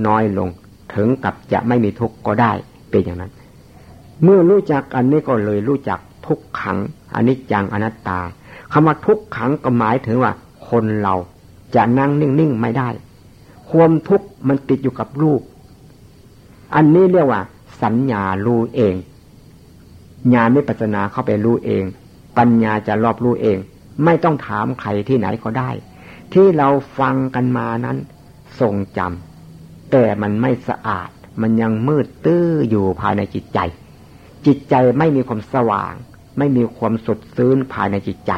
น้อยลง ถึงกับจะไม่มีทุกข์ก็ได้เป็นอย่างนั้น เมื่อรู้จักอันนี้ก็เลยรู้จักทุกขังอนิจจังอนัตตาคำว่าทุกขังก็หมายถึงว่า คนเราจะนั่งนิ่งๆไม่ได้ ความทุกข์มันติดอยู่กับรูป อันนี้เรียกว่า สัญญารู้เองญาณไม่ปัจนาเข้าไปรู้เอง ปัญญาจะรอบรู้เอง ไม่ต้องถามใครที่ไหนก็ได้ ที่เราฟังกันมานั้น ทรงจำแต่มันไม่สะอาด มันยังมืดตื้ออยู่ภายในจิตใจ จิตใจไม่มีความสว่าง ไม่มีความสดซื่นภายในจิตใจ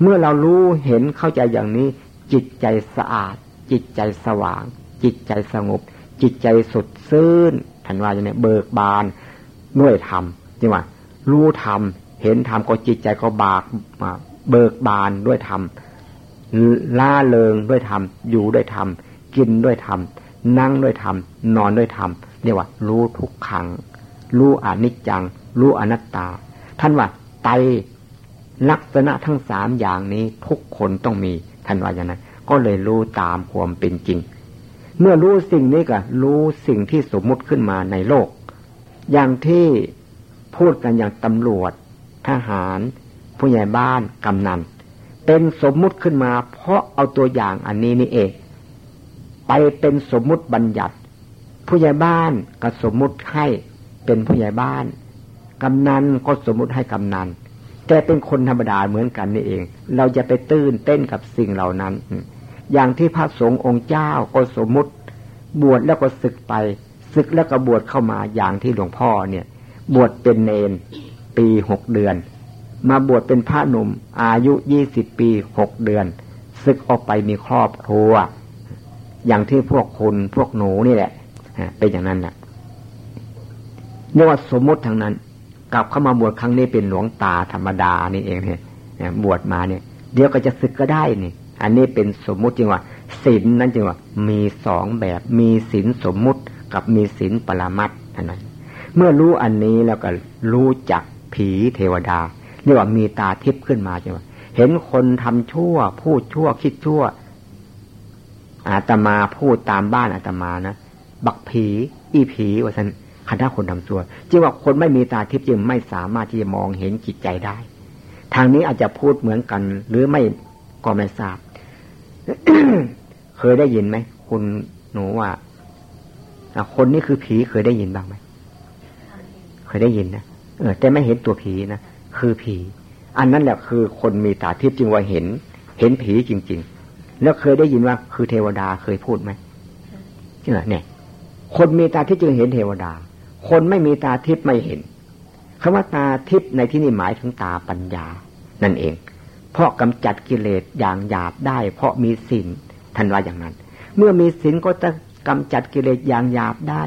เมื่อเรารู้เห็นเข้าใจอย่างนี้ จิตใจสะอาด จิตใจสว่าง จิตใจสงบ จิตใจสดซื่นทันว่าอย่างนี้เบิกบานด้วยธรรมจริงว่ารู้ธรรมเห็นธรรมก็จิตใจก็บากมาเบิกบานด้วยธรรมล่าเริงด้วยธรรมอยู่ด้วยธรรมกินด้วยธรรมนั่งด้วยธรรมนอนด้วยธรรมเรียกว่า รู้ทุกขัง รู้อนิจจัง รู้อนัตตา ท่านว่าไต ลักษณะทั้งสามอย่างนี้ทุกคนต้องมีท่านว่าอย่างนั้นก็เลยรู้ตามความเป็นจริง เมื่อรู้สิ่งนี้ก็รู้สิ่งที่สมมุติขึ้นมาในโลก อย่างที่พูดกันอย่างตำรวจ ทหาร ผู้ใหญ่บ้านกำนันเป็นสมมุติขึ้นมาเพราะเอาตัวอย่างอันนี้นี่เอง ไปเป็นสมมุติบัญญัติ ผู้ใหญ่บ้านก็สมมุติให้เป็นผู้ใหญ่บ้านกำนันก็สมมุติให้กำนัน แต่เป็นคนธรรมดาเหมือนกันนี่เอง เราจะไปตื่นเต้นกับสิ่งเหล่านั้น อย่างที่พระสงฆ์องค์เจ้าก็สมมุติ บวชแล้วก็ศึกไป ศึกแล้วก็บวชเข้ามาอย่างที่หลวงพ่อเนี่ย บวชเป็นเนนปีหกเดือน มาบวชเป็นพระหนุ่ม อายุยี่สิบปีหกเดือน ศึกออกไปมีครอบครัว อย่างที่พวกคุณพวกหนูนี่แหละเป็นอย่างนั้นแหละเรียกว่าสมมติทางนั้น กลับเข้ามาบวชครั้งนี้เป็นหลวงตาธรรมดานี่เองเนี่ยบวชมาเนี่ย เดี๋ยวก็จะศึกก็ได้นี่ อันนี้เป็นสมมุติจริงว่าศีลนั้นจริงว่า มีสองแบบมีศีลสมมุติกับมีศีลปรามัดอันนั้นเมื่อรู้อันนี้แล้วก็รู้จักผีเทวดาเรียกว่ามีตาทิพย์ขึ้นมาใช่ไหมเห็นคนทำชั่ว พูดชั่วคิดชั่ว อาตมาพูดตามบ้านอาตมานะ บักผี อีผีว่าฉัน คณะคนทำชั่วจึงว่าคนไม่มีตาทิพย์จึงไม่สามารถที่จะมองเห็นจิตใจได้ ทางนี้อาจจะพูดเหมือนกัน หรือไม่ก็ไม่ทราบ เคยได้ยินไหมคุณหนูว่าคนนี้คือผีเคยได้ยินบ้างไหมเคยได้ยินนะเออ แต่ไม่เห็นตัวผีนะคือผี อันนั้นแหละคือคนมีตาทิพย์จึงว่าเห็น เห็นผีจริง ๆ แล้วเคยได้ยินว่าคือเทวดาเคยพูดไหมเนี่ยคนมีตาทิพย์จึงเห็นเทวดา คนไม่มีตาทิพย์ไม่เห็นคำว่าตาทิพย์ในที่นี้หมายถึงตาปัญญา นั่นเอง เพราะกำจัดกิเลสอย่างหยาบได้ เพราะมีศีลท่านว่าอย่างนั้น เมื่อมีศีลก็จะกำจัดกิเลสอย่างหยาบได้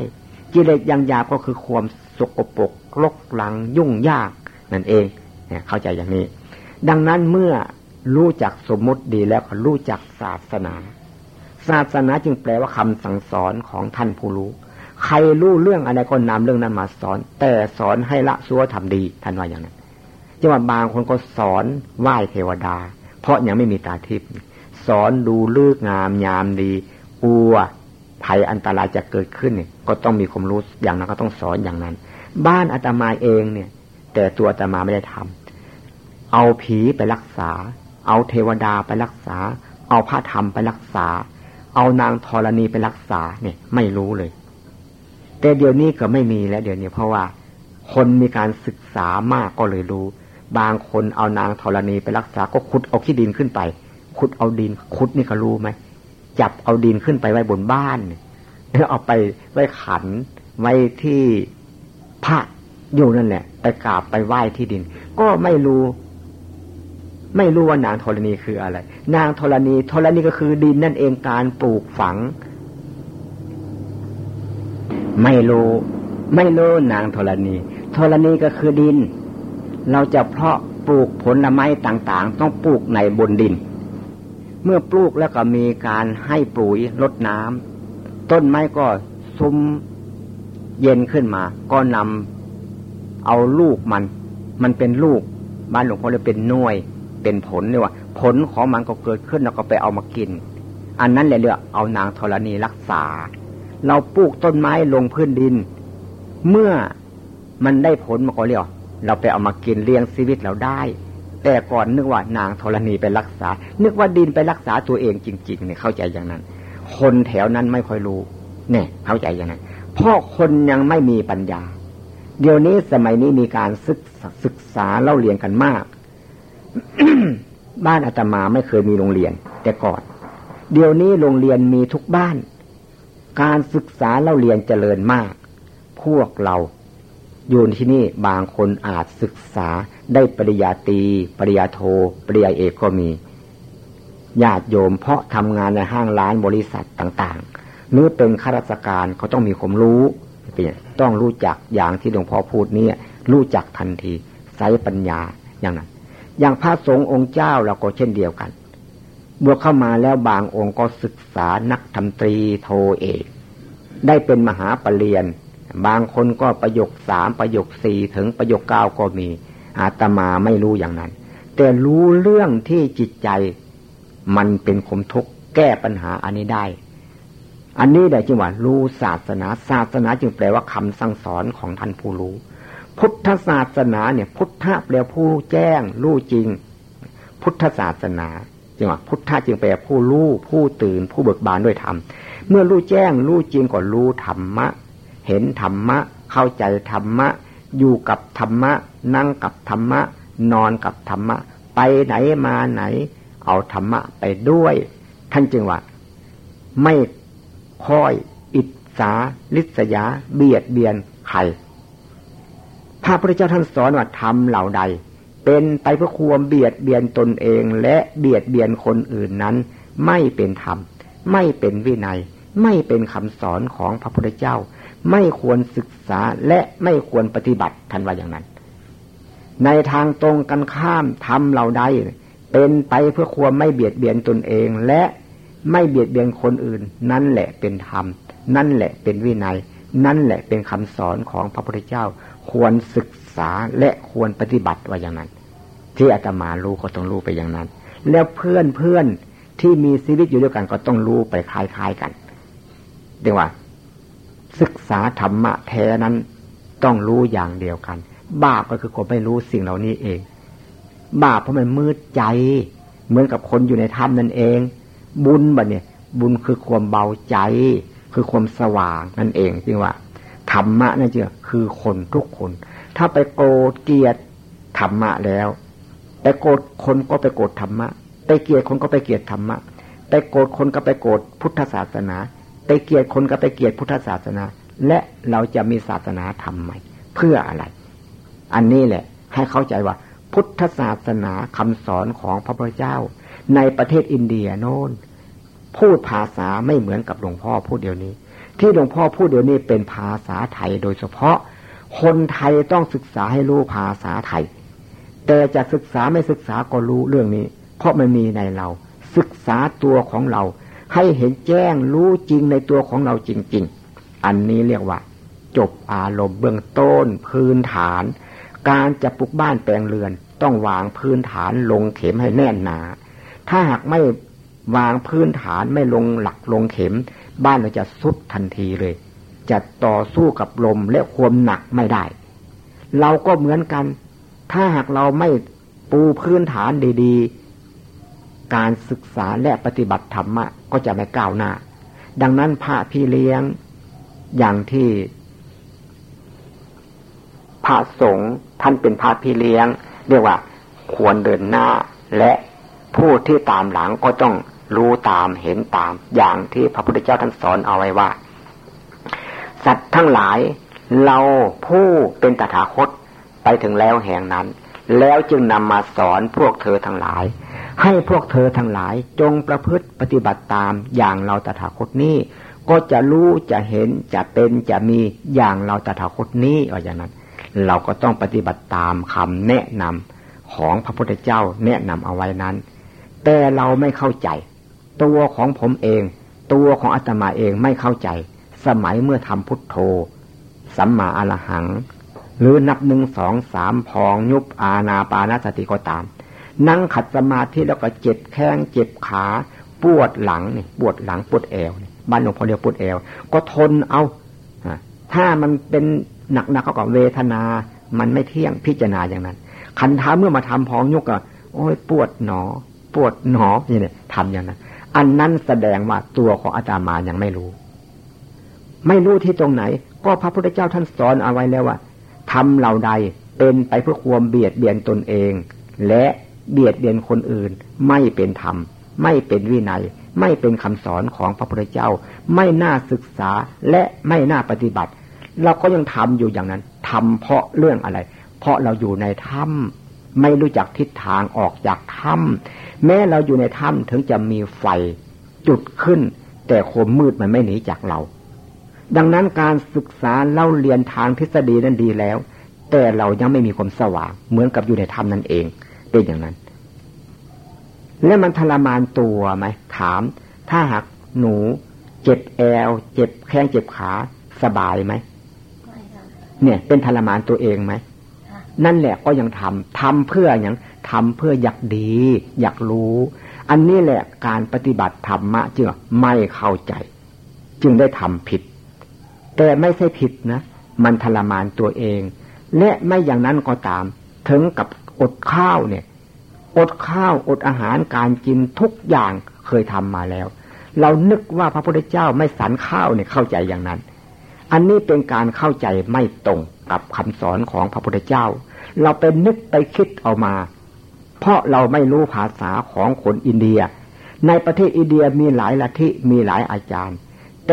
กิเลสอย่างหยาบก็คือความสกปรกลกหลังยุ่งยาก นั่นเองเนี่ยเข้าใจอย่างนี้ ดังนั้นเมื่อรู้จักสมมติดีแล้วก็รู้จักศาสนา ศาสนาจึงแปลว่าคำสั่งสอนของท่านผู้รู้ ใครรู้เรื่องอะไรก็นำเรื่องนั้นมาสอน แต่สอนให้ละซัวทำดีท่านว่าอย่างนั้นจังหวะบางคนก็สอนไหว้เทวดา เพราะยังไม่มีตาทิพย์สอนดูเลือกงามยามดีกลัวภัยอันตรายจะเกิดขึ้นเนี่ย ก็ต้องมีความรู้อย่างนั้นก็ต้องสอนอย่างนั้น บ้านอาตมาเองเนี่ย แต่ตัวอาตมาไม่ได้ทำเอาผีไปรักษา เอาเทวดาไปรักษา เอาพระธรรมไปรักษา เอานางธรณีไปรักษาเนี่ย ไม่รู้เลย แต่เดี๋ยวนี้ก็ไม่มีแล้ว เดี๋ยวนี้เพราะว่า คนมีการศึกษามากก็เลยรู้ บางคนเอานางธรณีไปรักษาก็ขุดเอาขี้ดินขึ้นไป ขุดเอาดินขุดนี่ก็รู้ไหมจับเอาดินขึ้นไปไว้บนบ้านแล้วเอาไปไว้ขันไว้ที่พระอยู่นั่นแหละไปกราบไปไหว้ที่ดิน ก็ไม่รู้ ไม่รู้ว่านางธรณีคืออะไร นางธรณีธรณีก็คือดินนั่นเองการปลูกฝัง ไม่รู้ ไม่รู้นางธรณีธรณีก็คือดิน เราจะเพาะปลูกผลไม้ต่างๆ ต้องปลูกในบนดิน เมื่อปลูกแล้วก็มีการให้ปุ๋ยลดน้ำต้นไม้ก็ซุ่มเย็นขึ้นมา ก็นำเอาลูกมัน มันเป็นลูก บ้านหลวงพ่อเลยเป็นน่วย เป็นผลเลยว่า ผลของมันก็เกิดขึ้นแล้วก็ไปเอามากิน อันนั้นแหละเรียกเอานางธรณีรักษา เราปลูกต้นไม้ลงพื้นดิน เมื่อมันได้ผลมาก็เรียกเราไปเอามากินเลี้ยงชีวิตเราได้ แต่ก่อนนึกว่านางธรณีไปรักษา นึกว่าดินไปรักษาตัวเองจริงๆเนี่ยเข้าใจอย่างนั้น คนแถวนั้นไม่ค่อยรู้ เนี่ย เข้าใจอย่างนั้นเพราะคนยังไม่มีปัญญา เดี๋ยวนี้สมัยนี้มีการศึกศึกษาเล่าเรียนกันมาก บ้านอาตมาไม่เคยมีโรงเรียน แต่ก่อน เดี๋ยวนี้โรงเรียนมีทุกบ้าน การศึกษาเล่าเรียนเจริญมาก พวกเราอยู่ที่นี่บางคนอาจศึกษาได้ปริญญาตรีปริญญาโทปริญญาเอกก็มีญาติโยมเพราะทำงานในห้างร้านบริษัทต่างๆหรือเป็นข้าราชการเขาต้องมีความรู้ต้องรู้จักอย่างที่หลวงพ่อพูดนี่รู้จักทันทีใช้ปัญญาอย่างนั้น อย่างพระสงฆ์องค์เจ้าเราก็เช่นเดียวกัน บวกเข้ามาแล้วบางองค์ก็ศึกษานักธรรมตรีโทเอก ได้เป็นมหาปรริญญาบางคนก็ประโยคสามประโยคสี่ถึงประโยคเก้าก็มี อาตมาไม่รู้อย่างนั้น แต่รู้เรื่องที่จิตใจมันเป็นขมทุกข์แก้ปัญหาอันนี้ได้ อันนี้ได้จึงว่ารู้ศาสนาศาสนาจึงแปลว่าคำสั่งสอนของท่านผู้รู้ พุทธศาสนาเนี่ย พุทธะแปลผู้แจ้งรู้จริง พุทธศาสนา จึงว่าพุทธะจึงแปลผู้รู้ผู้ตื่นผู้เบิกบานด้วยธรรม เมื่อรู้แจ้งรู้จริงก็รู้ธรรมะ เห็นธรรมะ เข้าใจธรรมะ อยู่กับธรรมะ นั่งกับธรรมะ นอนกับธรรมะ ไปไหนมาไหน เอาธรรมะไปด้วย ท่านจึงว่า ไม่ค่อยอิจฉาลิษยา เบียดเบียนใครพระพุทธเจ้าท่านสอนว่าทำเหล่าใด เป็นไปเพื่อความเบียดเบียนตนเองและเบียดเบียนคนอื่นนั้น ไม่เป็นธรรม ไม่เป็นวินัย ไม่เป็นคำสอนของพระพุทธเจ้า ไม่ควรศึกษาและไม่ควรปฏิบัติทันว่าอย่างนั้น ในทางตรงกันข้ามทำเราใดเป็นไปเพื่อความไม่เบียดเบียนตนเองและไม่เบียดเบียนคนอื่น นั่นแหละเป็นธรรม นั่นแหละเป็นวินัย นั่นแหละเป็นคำสอนของพระพุทธเจ้า ควรศึก ษาและควรปฏิบัติว่าอย่างนั้น ที่อาตมารู้ก็ต้องรู้ไปอย่างนั้น แล้วเพื่อนเพื่อนที่มีชีวิตอยู่ด้วยกันก็ต้องรู้ไปคล้ายๆกันเรียกว่า ศึกษาธรรมะแท้นั้นต้องรู้อย่างเดียวกัน บาปก็คือคนไม่รู้สิ่งเหล่านี้เอง บาปเพราะมันมืดใจ เหมือนกับคนอยู่ในถ้ำนั่นเอง บุญบัดเนี่ยบุญคือความเบาใจ คือความสว่างนั่นเองจริงว่าธรรมะนั่นจริงคือคนทุกคน ถ้าไปโกรธเกลียดธรรมะแล้ว ไปโกรธคนก็ไปโกรธธรรมะ ไปเกลียดคนก็ไปเกลียดธรรมะ ไปโกรธคนก็ไปโกรธพุทธศาสนา ไปเกลียดคนก็ไปเกลียดพุทธศาสนา และเราจะมีศาสนาทำใหมเพื่ออะไร อันนี้แหละ ให้เข้าใจว่า พุทธศาสนาคำสอนของพระพุทธเจ้า ในประเทศอินเดียโน้นพูดภาษาไม่เหมือนกับหลวงพ่อพูดเดี๋ยวนี้ ที่หลวงพ่อพูดเดี๋ยวนี้เป็นภาษาไทยโดยเฉพาะ คนไทยต้องศึกษาให้รู้ภาษาไทย แต่จะศึกษาไม่ศึกษาก็รู้เรื่องนี้ เพราะมันมีในเรา ศึกษาตัวของเรา ให้เห็นแจ้งรู้จริงในตัวของเราจริง ๆ อันนี้เรียกว่า จบอารมณ์เบื้องต้น พื้นฐาน การจะปลุกบ้านแปลงเรือน ต้องวางพื้นฐานลงเข็มให้แน่นหนา ถ้าหากไม่วางพื้นฐานไม่ลงหลักลงเข็ม บ้านเราจะสุดทันทีเลย จะต่อสู้กับลมและความหนักไม่ได้ เราก็เหมือนกัน ถ้าหากเราไม่ปูพื้นฐานดีๆ การศึกษาและปฏิบัติธรรมะก็จะไม่ก้าวหน้า ดังนั้นพระพี่เลี้ยงอย่างที่ พระสงฆ์ท่านเป็นพระพี่เลี้ยง เรียกว่า ควรเดินหน้าและผู้ที่ตามหลังก็ต้องรู้ตามเห็นตามอย่างที่พระพุทธเจ้าท่านสอนเอาไว้ว่า สัตว์ทั้งหลาย เราผู้เป็นตถาคตไปถึงแล้วแห่งนั้น แล้วจึงนำมาสอนพวกเธอทั้งหลาย ให้พวกเธอทั้งหลายจงประพฤติปฏิบัติตามอย่างเราตถาคตนี้ ก็จะรู้จะเห็นจะเป็นจะมีอย่างเราตถาคตนี้อะไรอย่างนั้น เราก็ต้องปฏิบัติตามคำแนะนำของพระพุทธเจ้าแนะนำเอาไว้นั้น แต่เราไม่เข้าใจ ตัวของผมเอง ตัวของอาตมาเองไม่เข้าใจ สมัยเมื่อทำพุทโธ สัมมาอรหัง หรือนับหนึ่งสองสามพองยุบอาณาปานสติก็ตาม นั่งขัดสมาธิแล้วก็เจ็บแข้งเจ็บขาปวดหลังนี่ปวดหลังปวดแอวบ้านหลวงพ่อเรียกปวดแอว ก็ทนเอาถ้ามันเป็นหนักๆเขาก็เวทนา มันไม่เที่ยงพิจารณาอย่างนั้นคันท้าเมื่อมาทำพองยุกอะโอ้ยปวดหนอ ปวดหนอนี่เนี่ยทำอย่างนั้น อันนั้นแสดงว่าตัวของอาจารย์มายังไม่รู้ ไม่รู้ที่ตรงไหน ก็พระพุทธเจ้าท่านสอนเอาไว้แล้วว่าทำเหล่าใดเป็นไปเพื่อความเบียดเบียนตนเอง และเบียดเบียนคนอื่น ไม่เป็นธรรม ไม่เป็นวินัย ไม่เป็นคำสอนของพระพุทธเจ้า ไม่น่าศึกษาและไม่น่าปฏิบัติ เราก็ยังทำอยู่อย่างนั้นทำเพราะเรื่องอะไร เพราะเราอยู่ในถ้ำไม่รู้จักทิศทางออกจากถ้ำแม้เราอยู่ในถ้ำถึงจะมีไฟจุดขึ้น แต่โคมมืดมันไม่หนีจากเรา ดังนั้นการศึกษาเล่าเรียนทางทฤษฎีนั้นดีแล้ว แต่เรายังไม่มีความสว่าง เหมือนกับอยู่ในถ้ำนั่นเอง เป็นอย่างนั้น และมันทรมานตัวไหมถาม ถ้าหากหนูเจ็บแอว เจ็บแข้งเจ็บขาสบายไหมเนี่ย เป็นทรมานตัวเองไหมนั่นแหละก็ยังทำทำเพื่ออย่างทำเพื่ออยากดี อยากรู้ อันนี้แหละการปฏิบัติธรรมะจึงไม่เข้าใจ จึงได้ทำผิด แต่ไม่ใช่ผิดนะ มันทรมานตัวเอง และไม่อย่างนั้นก็ตาม ถึงกับอดข้าวเนี่ย อดข้าวอดอาหารการกินทุกอย่างเคยทำมาแล้ว เรานึกว่าพระพุทธเจ้าไม่สันข้าวเนี่ยเข้าใจอย่างนั้น อันนี้เป็นการเข้าใจไม่ตรงกับคำสอนของพระพุทธเจ้า เราเป็นนึกไปคิดเอามา เพราะเราไม่รู้ภาษาของคนอินเดีย ในประเทศอินเดียมีหลายลัทธิมีหลายอาจารย์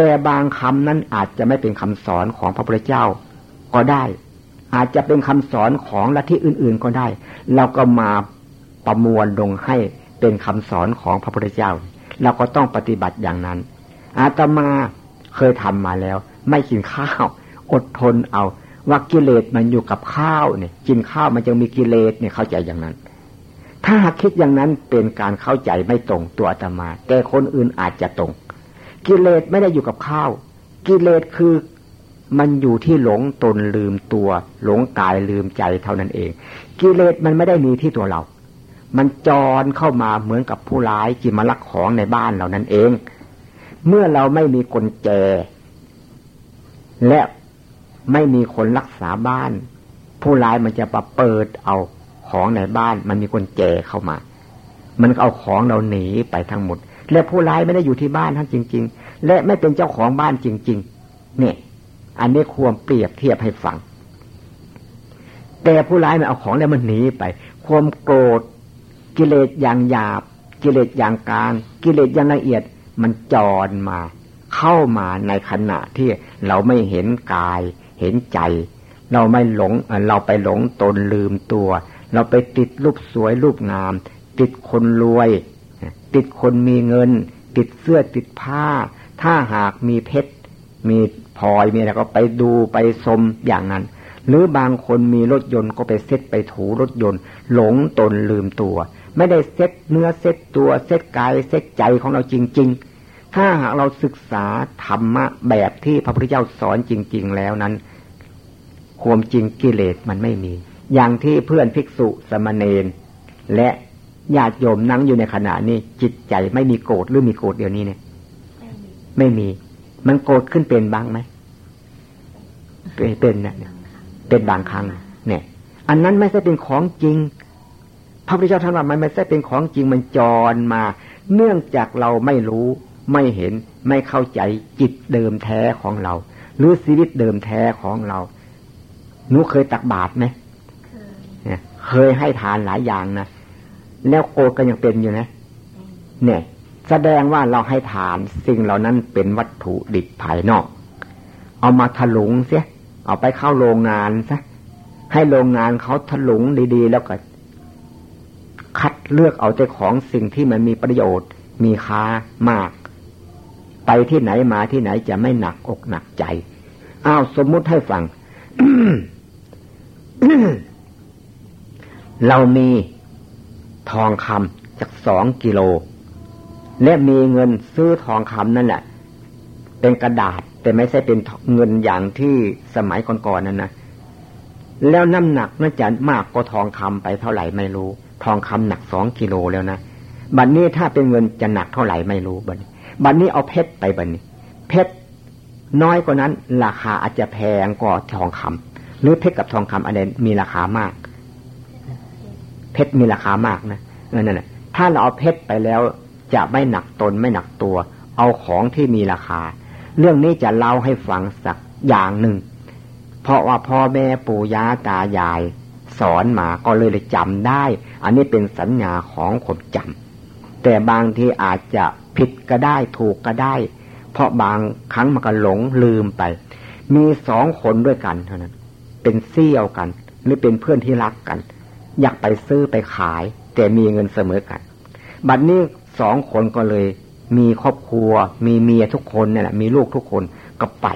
แต่บางคำนั้นอาจจะไม่เป็นคำสอนของพระพุทธเจ้าก็ได้ อาจจะเป็นคำสอนของลัทธิอื่น ๆก็ได้ เราก็มาประมวลลงให้เป็นคำสอนของพระพุทธเจ้า เราก็ต้องปฏิบัติอย่างนั้น อาตมาเคยทำมาแล้ว ไม่กินข้าว อดทนเอาว่ากิเลสมันอยู่กับข้าวเนี่ย กินข้าวมันจะมีกิเลสเนี่ยเข้าใจอย่างนั้น ถ้าหากคิดอย่างนั้นเป็นการเข้าใจไม่ตรงตัวอาตมา แต่คนอื่นอาจจะตรง กิเลสไม่ได้อยู่กับข้าว กิเลสคือมันอยู่ที่หลงตนลืมตัว หลงกายลืมใจเท่านั้นเอง กิเลสมันไม่ได้มีที่ตัวเรา มันจรเข้ามาเหมือนกับผู้ร้ายจิมาลักของในบ้านเรานั่นเอง เมื่อเราไม่มีคนแจ และไม่มีคนรักษาบ้าน ผู้ร้ายมันจะมาเปิดเอาของในบ้าน มันมีคนแจเข้ามา มันเอาของเราหนีไปทั้งหมด และผู้ร้ายไม่ได้อยู่ที่บ้านท่านจริง ๆ และไม่เป็นเจ้าของบ้านจริง ๆ เนี่ย อันนี้ควรเปรียบเทียบให้ฟัง แต่ผู้ร้ายมันเอาของแล้วมันหนีไป ความโกรธกิเลสอย่างหยาบ กิเลสอย่างกลาง กิเลสอย่างละเอียด มันจรมา เข้ามาในขณะที่เราไม่เห็นกายเห็นใจ เราไม่หลงเราไปหลงตนลืมตัว เราไปติดรูปสวยรูปงาม ติดคนรวย ติดคนมีเงิน ติดเสื้อติดผ้า ถ้าหากมีเพชร มีพลอยมีอะไรก็ไปดูไปชมอย่างนั้น หรือบางคนมีรถยนต์ก็ไปเช็ดไปถูรถยนต์ หลงตนลืมตัว ไม่ได้เช็ดเนื้อเช็ดตัวเช็ดกายเช็ดใจของเราจริง ๆ ถ้าหากเราศึกษาธรรมะแบบที่พระพุทธเจ้าสอนจริง ๆ แล้วนั้นความจริงกิเลสมันไม่มี อย่างที่เพื่อนภิกษุสมณเณรและ ญาติโยมนั่งอยู่ในขณะนี้ จิตใจไม่มีโกรธหรือมีโกรธเดียวนี้เนี่ย ไม่มี มันโกรธขึ้นเป็นบ้างไหมเป็นเนี่ยเป็นบางครั้งเนี่ย อันนั้นไม่ใช่เป็นของจริง พระพุทธเจ้าท่านว่ามันไม่ใช่เป็นของจริงมันจรมา เนื่องจากเราไม่รู้ไม่เห็นไม่เข้าใจจิตเดิมแท้ของเรา หรือชีวิตเดิมแท้ของเราหนูเคยตักบาตรไหมเคยให้ทานหลายอย่างนะ แล้วโกรธก็ยังเป็นอยู่นะ เนี่ย แสดงว่าเราให้ทานสิ่งเหล่านั้นเป็นวัตถุดิบภายนอก เอามาถลุงเสีย เอาไปเข้าโรงงานซะให้โรงงานเขาถลุงดีๆ แล้วก็ คัดเลือกเอาใจของสิ่งที่มันมีประโยชน์ มีค่ามาก ไปที่ไหนมาที่ไหนจะไม่หนักอกหนักใจอ้าวสมมุติให้ฟัง เรามี ทองคำจากสองกิโล และมีเงินซื้อทองคำนั่นแหละเป็นกระดาษแต่ไม่ใช่เป็นเงินอย่างที่สมัยก่อนๆนั่นนะแล้วน้ำหนักน่าจะมากกว่าทองคำไปเท่าไหร่ไม่รู้ ทองคำหนักสองกิโลแล้วนะบัดนนี้ถ้าเป็นเงินจะหนักเท่าไหร่ไม่รู้บัดนี้บัดนนี้เอาเพชรไปบัดนนี้ เพชรน้อยกว่านั้น ราคาอาจจะแพงกว่าทองคำหรือเพชรกับทองคำอันใดมีราคามาก เพชรมีราคามากนะนั่นแหละถ้าเราเอาเพชรไปแล้วจะไม่หนักตนไม่หนักตัว เอาของที่มีราคา เรื่องนี้จะเล่าให้ฟังสักอย่างหนึ่ง เพราะว่าพ่อแม่ปู่ย่าตายาย สอนมาก็เลยเลยจำได้ อันนี้เป็นสัญญาของคนจำแต่บางทีอาจจะผิดก็ได้ถูกก็ได้ เพราะบางครั้งมันก็หลงลืมไป มีสองคนด้วยกันเท่านั้น เป็นเซี่ยวกัน หรือเป็นเพื่อนที่รักกัน อยากไปซื้อไปขาย แต่มีเงินเสมอกัน บัดนนี้สองคนก็เลย มีครอบครัว มีเมียทุกคนเนี่ยแหละมีลูกทุกคนก็ไป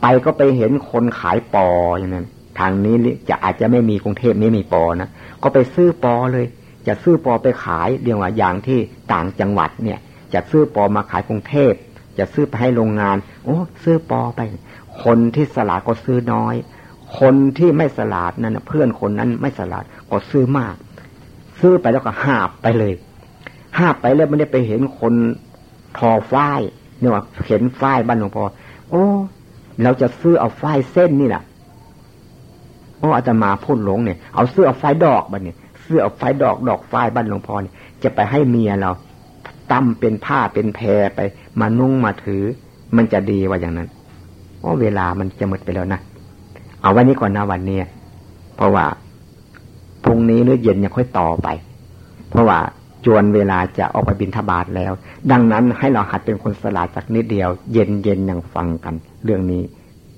ไปก็ไปเห็นคนขายปออย่างนั้นทางนี้จะอาจจะไม่มีกรุงเทพนี้มีปอนะก็ไปซื้อปอเลย จะซื้อปอไปขายเรียกว่าอย่างที่ต่างจังหวัดเนี่ย จะซื้อปอมาขายกรุงเทพจะซื้อไปให้โรงงาน โอ้ซื้อปอไป คนที่สลาดก็ซื้อน้อย คนที่ไม่สลาดนั่นเพื่อนคนนั้นไม่สลาด ก็ซื้อมาก ซื้อไปแล้วก็หาบไปเลย หาบไปแล้วไม่ได้ไปเห็นคนทอฝ้ายเนี่ยว่าเห็นฝ้ายบ้านหลวงพ่อโอ้เราจะซื้อเอาฝ้ายเส้นนี่แหละโอ้อาตมาพูดหลงเนี่ยเอาเสื้อเอาฝ้ายดอกบ้านเนี่ยเสื้อเอาฝ้ายดอกดอกฝ้ายบ้านหลวงพ่อเนี่ยจะไปให้เมียเราตั้มเป็นผ้าเป็นแพรไป มานุ่งมาถือ มันจะดีว่าอย่างนั้นเพราะเวลามันจะหมดไปแล้วนะเอาวันนี้ก่อนนะวันเนี้เพราะว่า พรุ่งนี้หรือเย็นยังค่อยต่อไป เพราะว่าจวนเวลาจะออกไปบินทบาทแล้ว ดังนั้นให้เราหัดเป็นคนสลาดจากนิดเดียว เย็นเย็นอย่างฟังกัน เรื่องนี้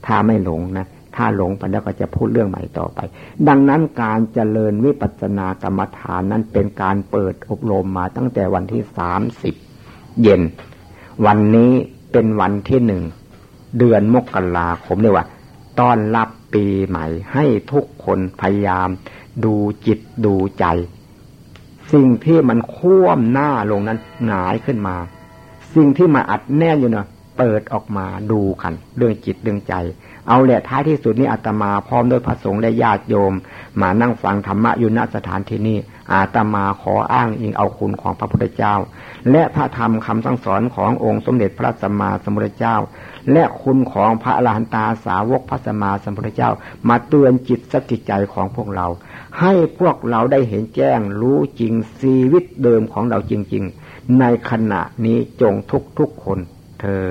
ถ้าไม่หลงนะถ้าหลงไปแล้วก็จะพูดเรื่องใหม่ต่อไป ดังนั้นการเจริญวิปัสสนากรรมฐานนั้นเป็นการเปิดอบรมมาตั้งแต่วันที่สามสิบเย็น วันนี้เป็นวันที่หนึ่งเดือนมกราคมเรียกว่า ต้อนรับปีใหม่ให้ทุกคนพยายาม ดูจิตดูใจ สิ่งที่มันค่วมหน้าลงนั้นหงายขึ้นมา สิ่งที่มาอัดแน่นอยู่เนาะเปิดออกมาดูกัน เรื่องจิตเรื่องใจ เอาแหละท้ายที่สุดนี้อาตมาพร้อมด้วยพระสงฆ์และญาติโยม มานั่งฟังธรรมะอยู่ณสถานที่นี้อาตมาขออ้างอิงเอาคุณของพระพุทธเจ้า และพระธรรมคำสั่งสอนขององค์สมเด็จพระสัมมาสัมพุทธเจ้า และคุณของพระอรหันตาสาวกพระสมมาสัมพุทธเจ้า มาเตือนจิตสติใจของพวกเรา ให้พวกเราได้เห็นแจ้งรู้จริงชีวิตเดิมของเราจริง ๆ ในขณะนี้จงทุกทุกคนเธอ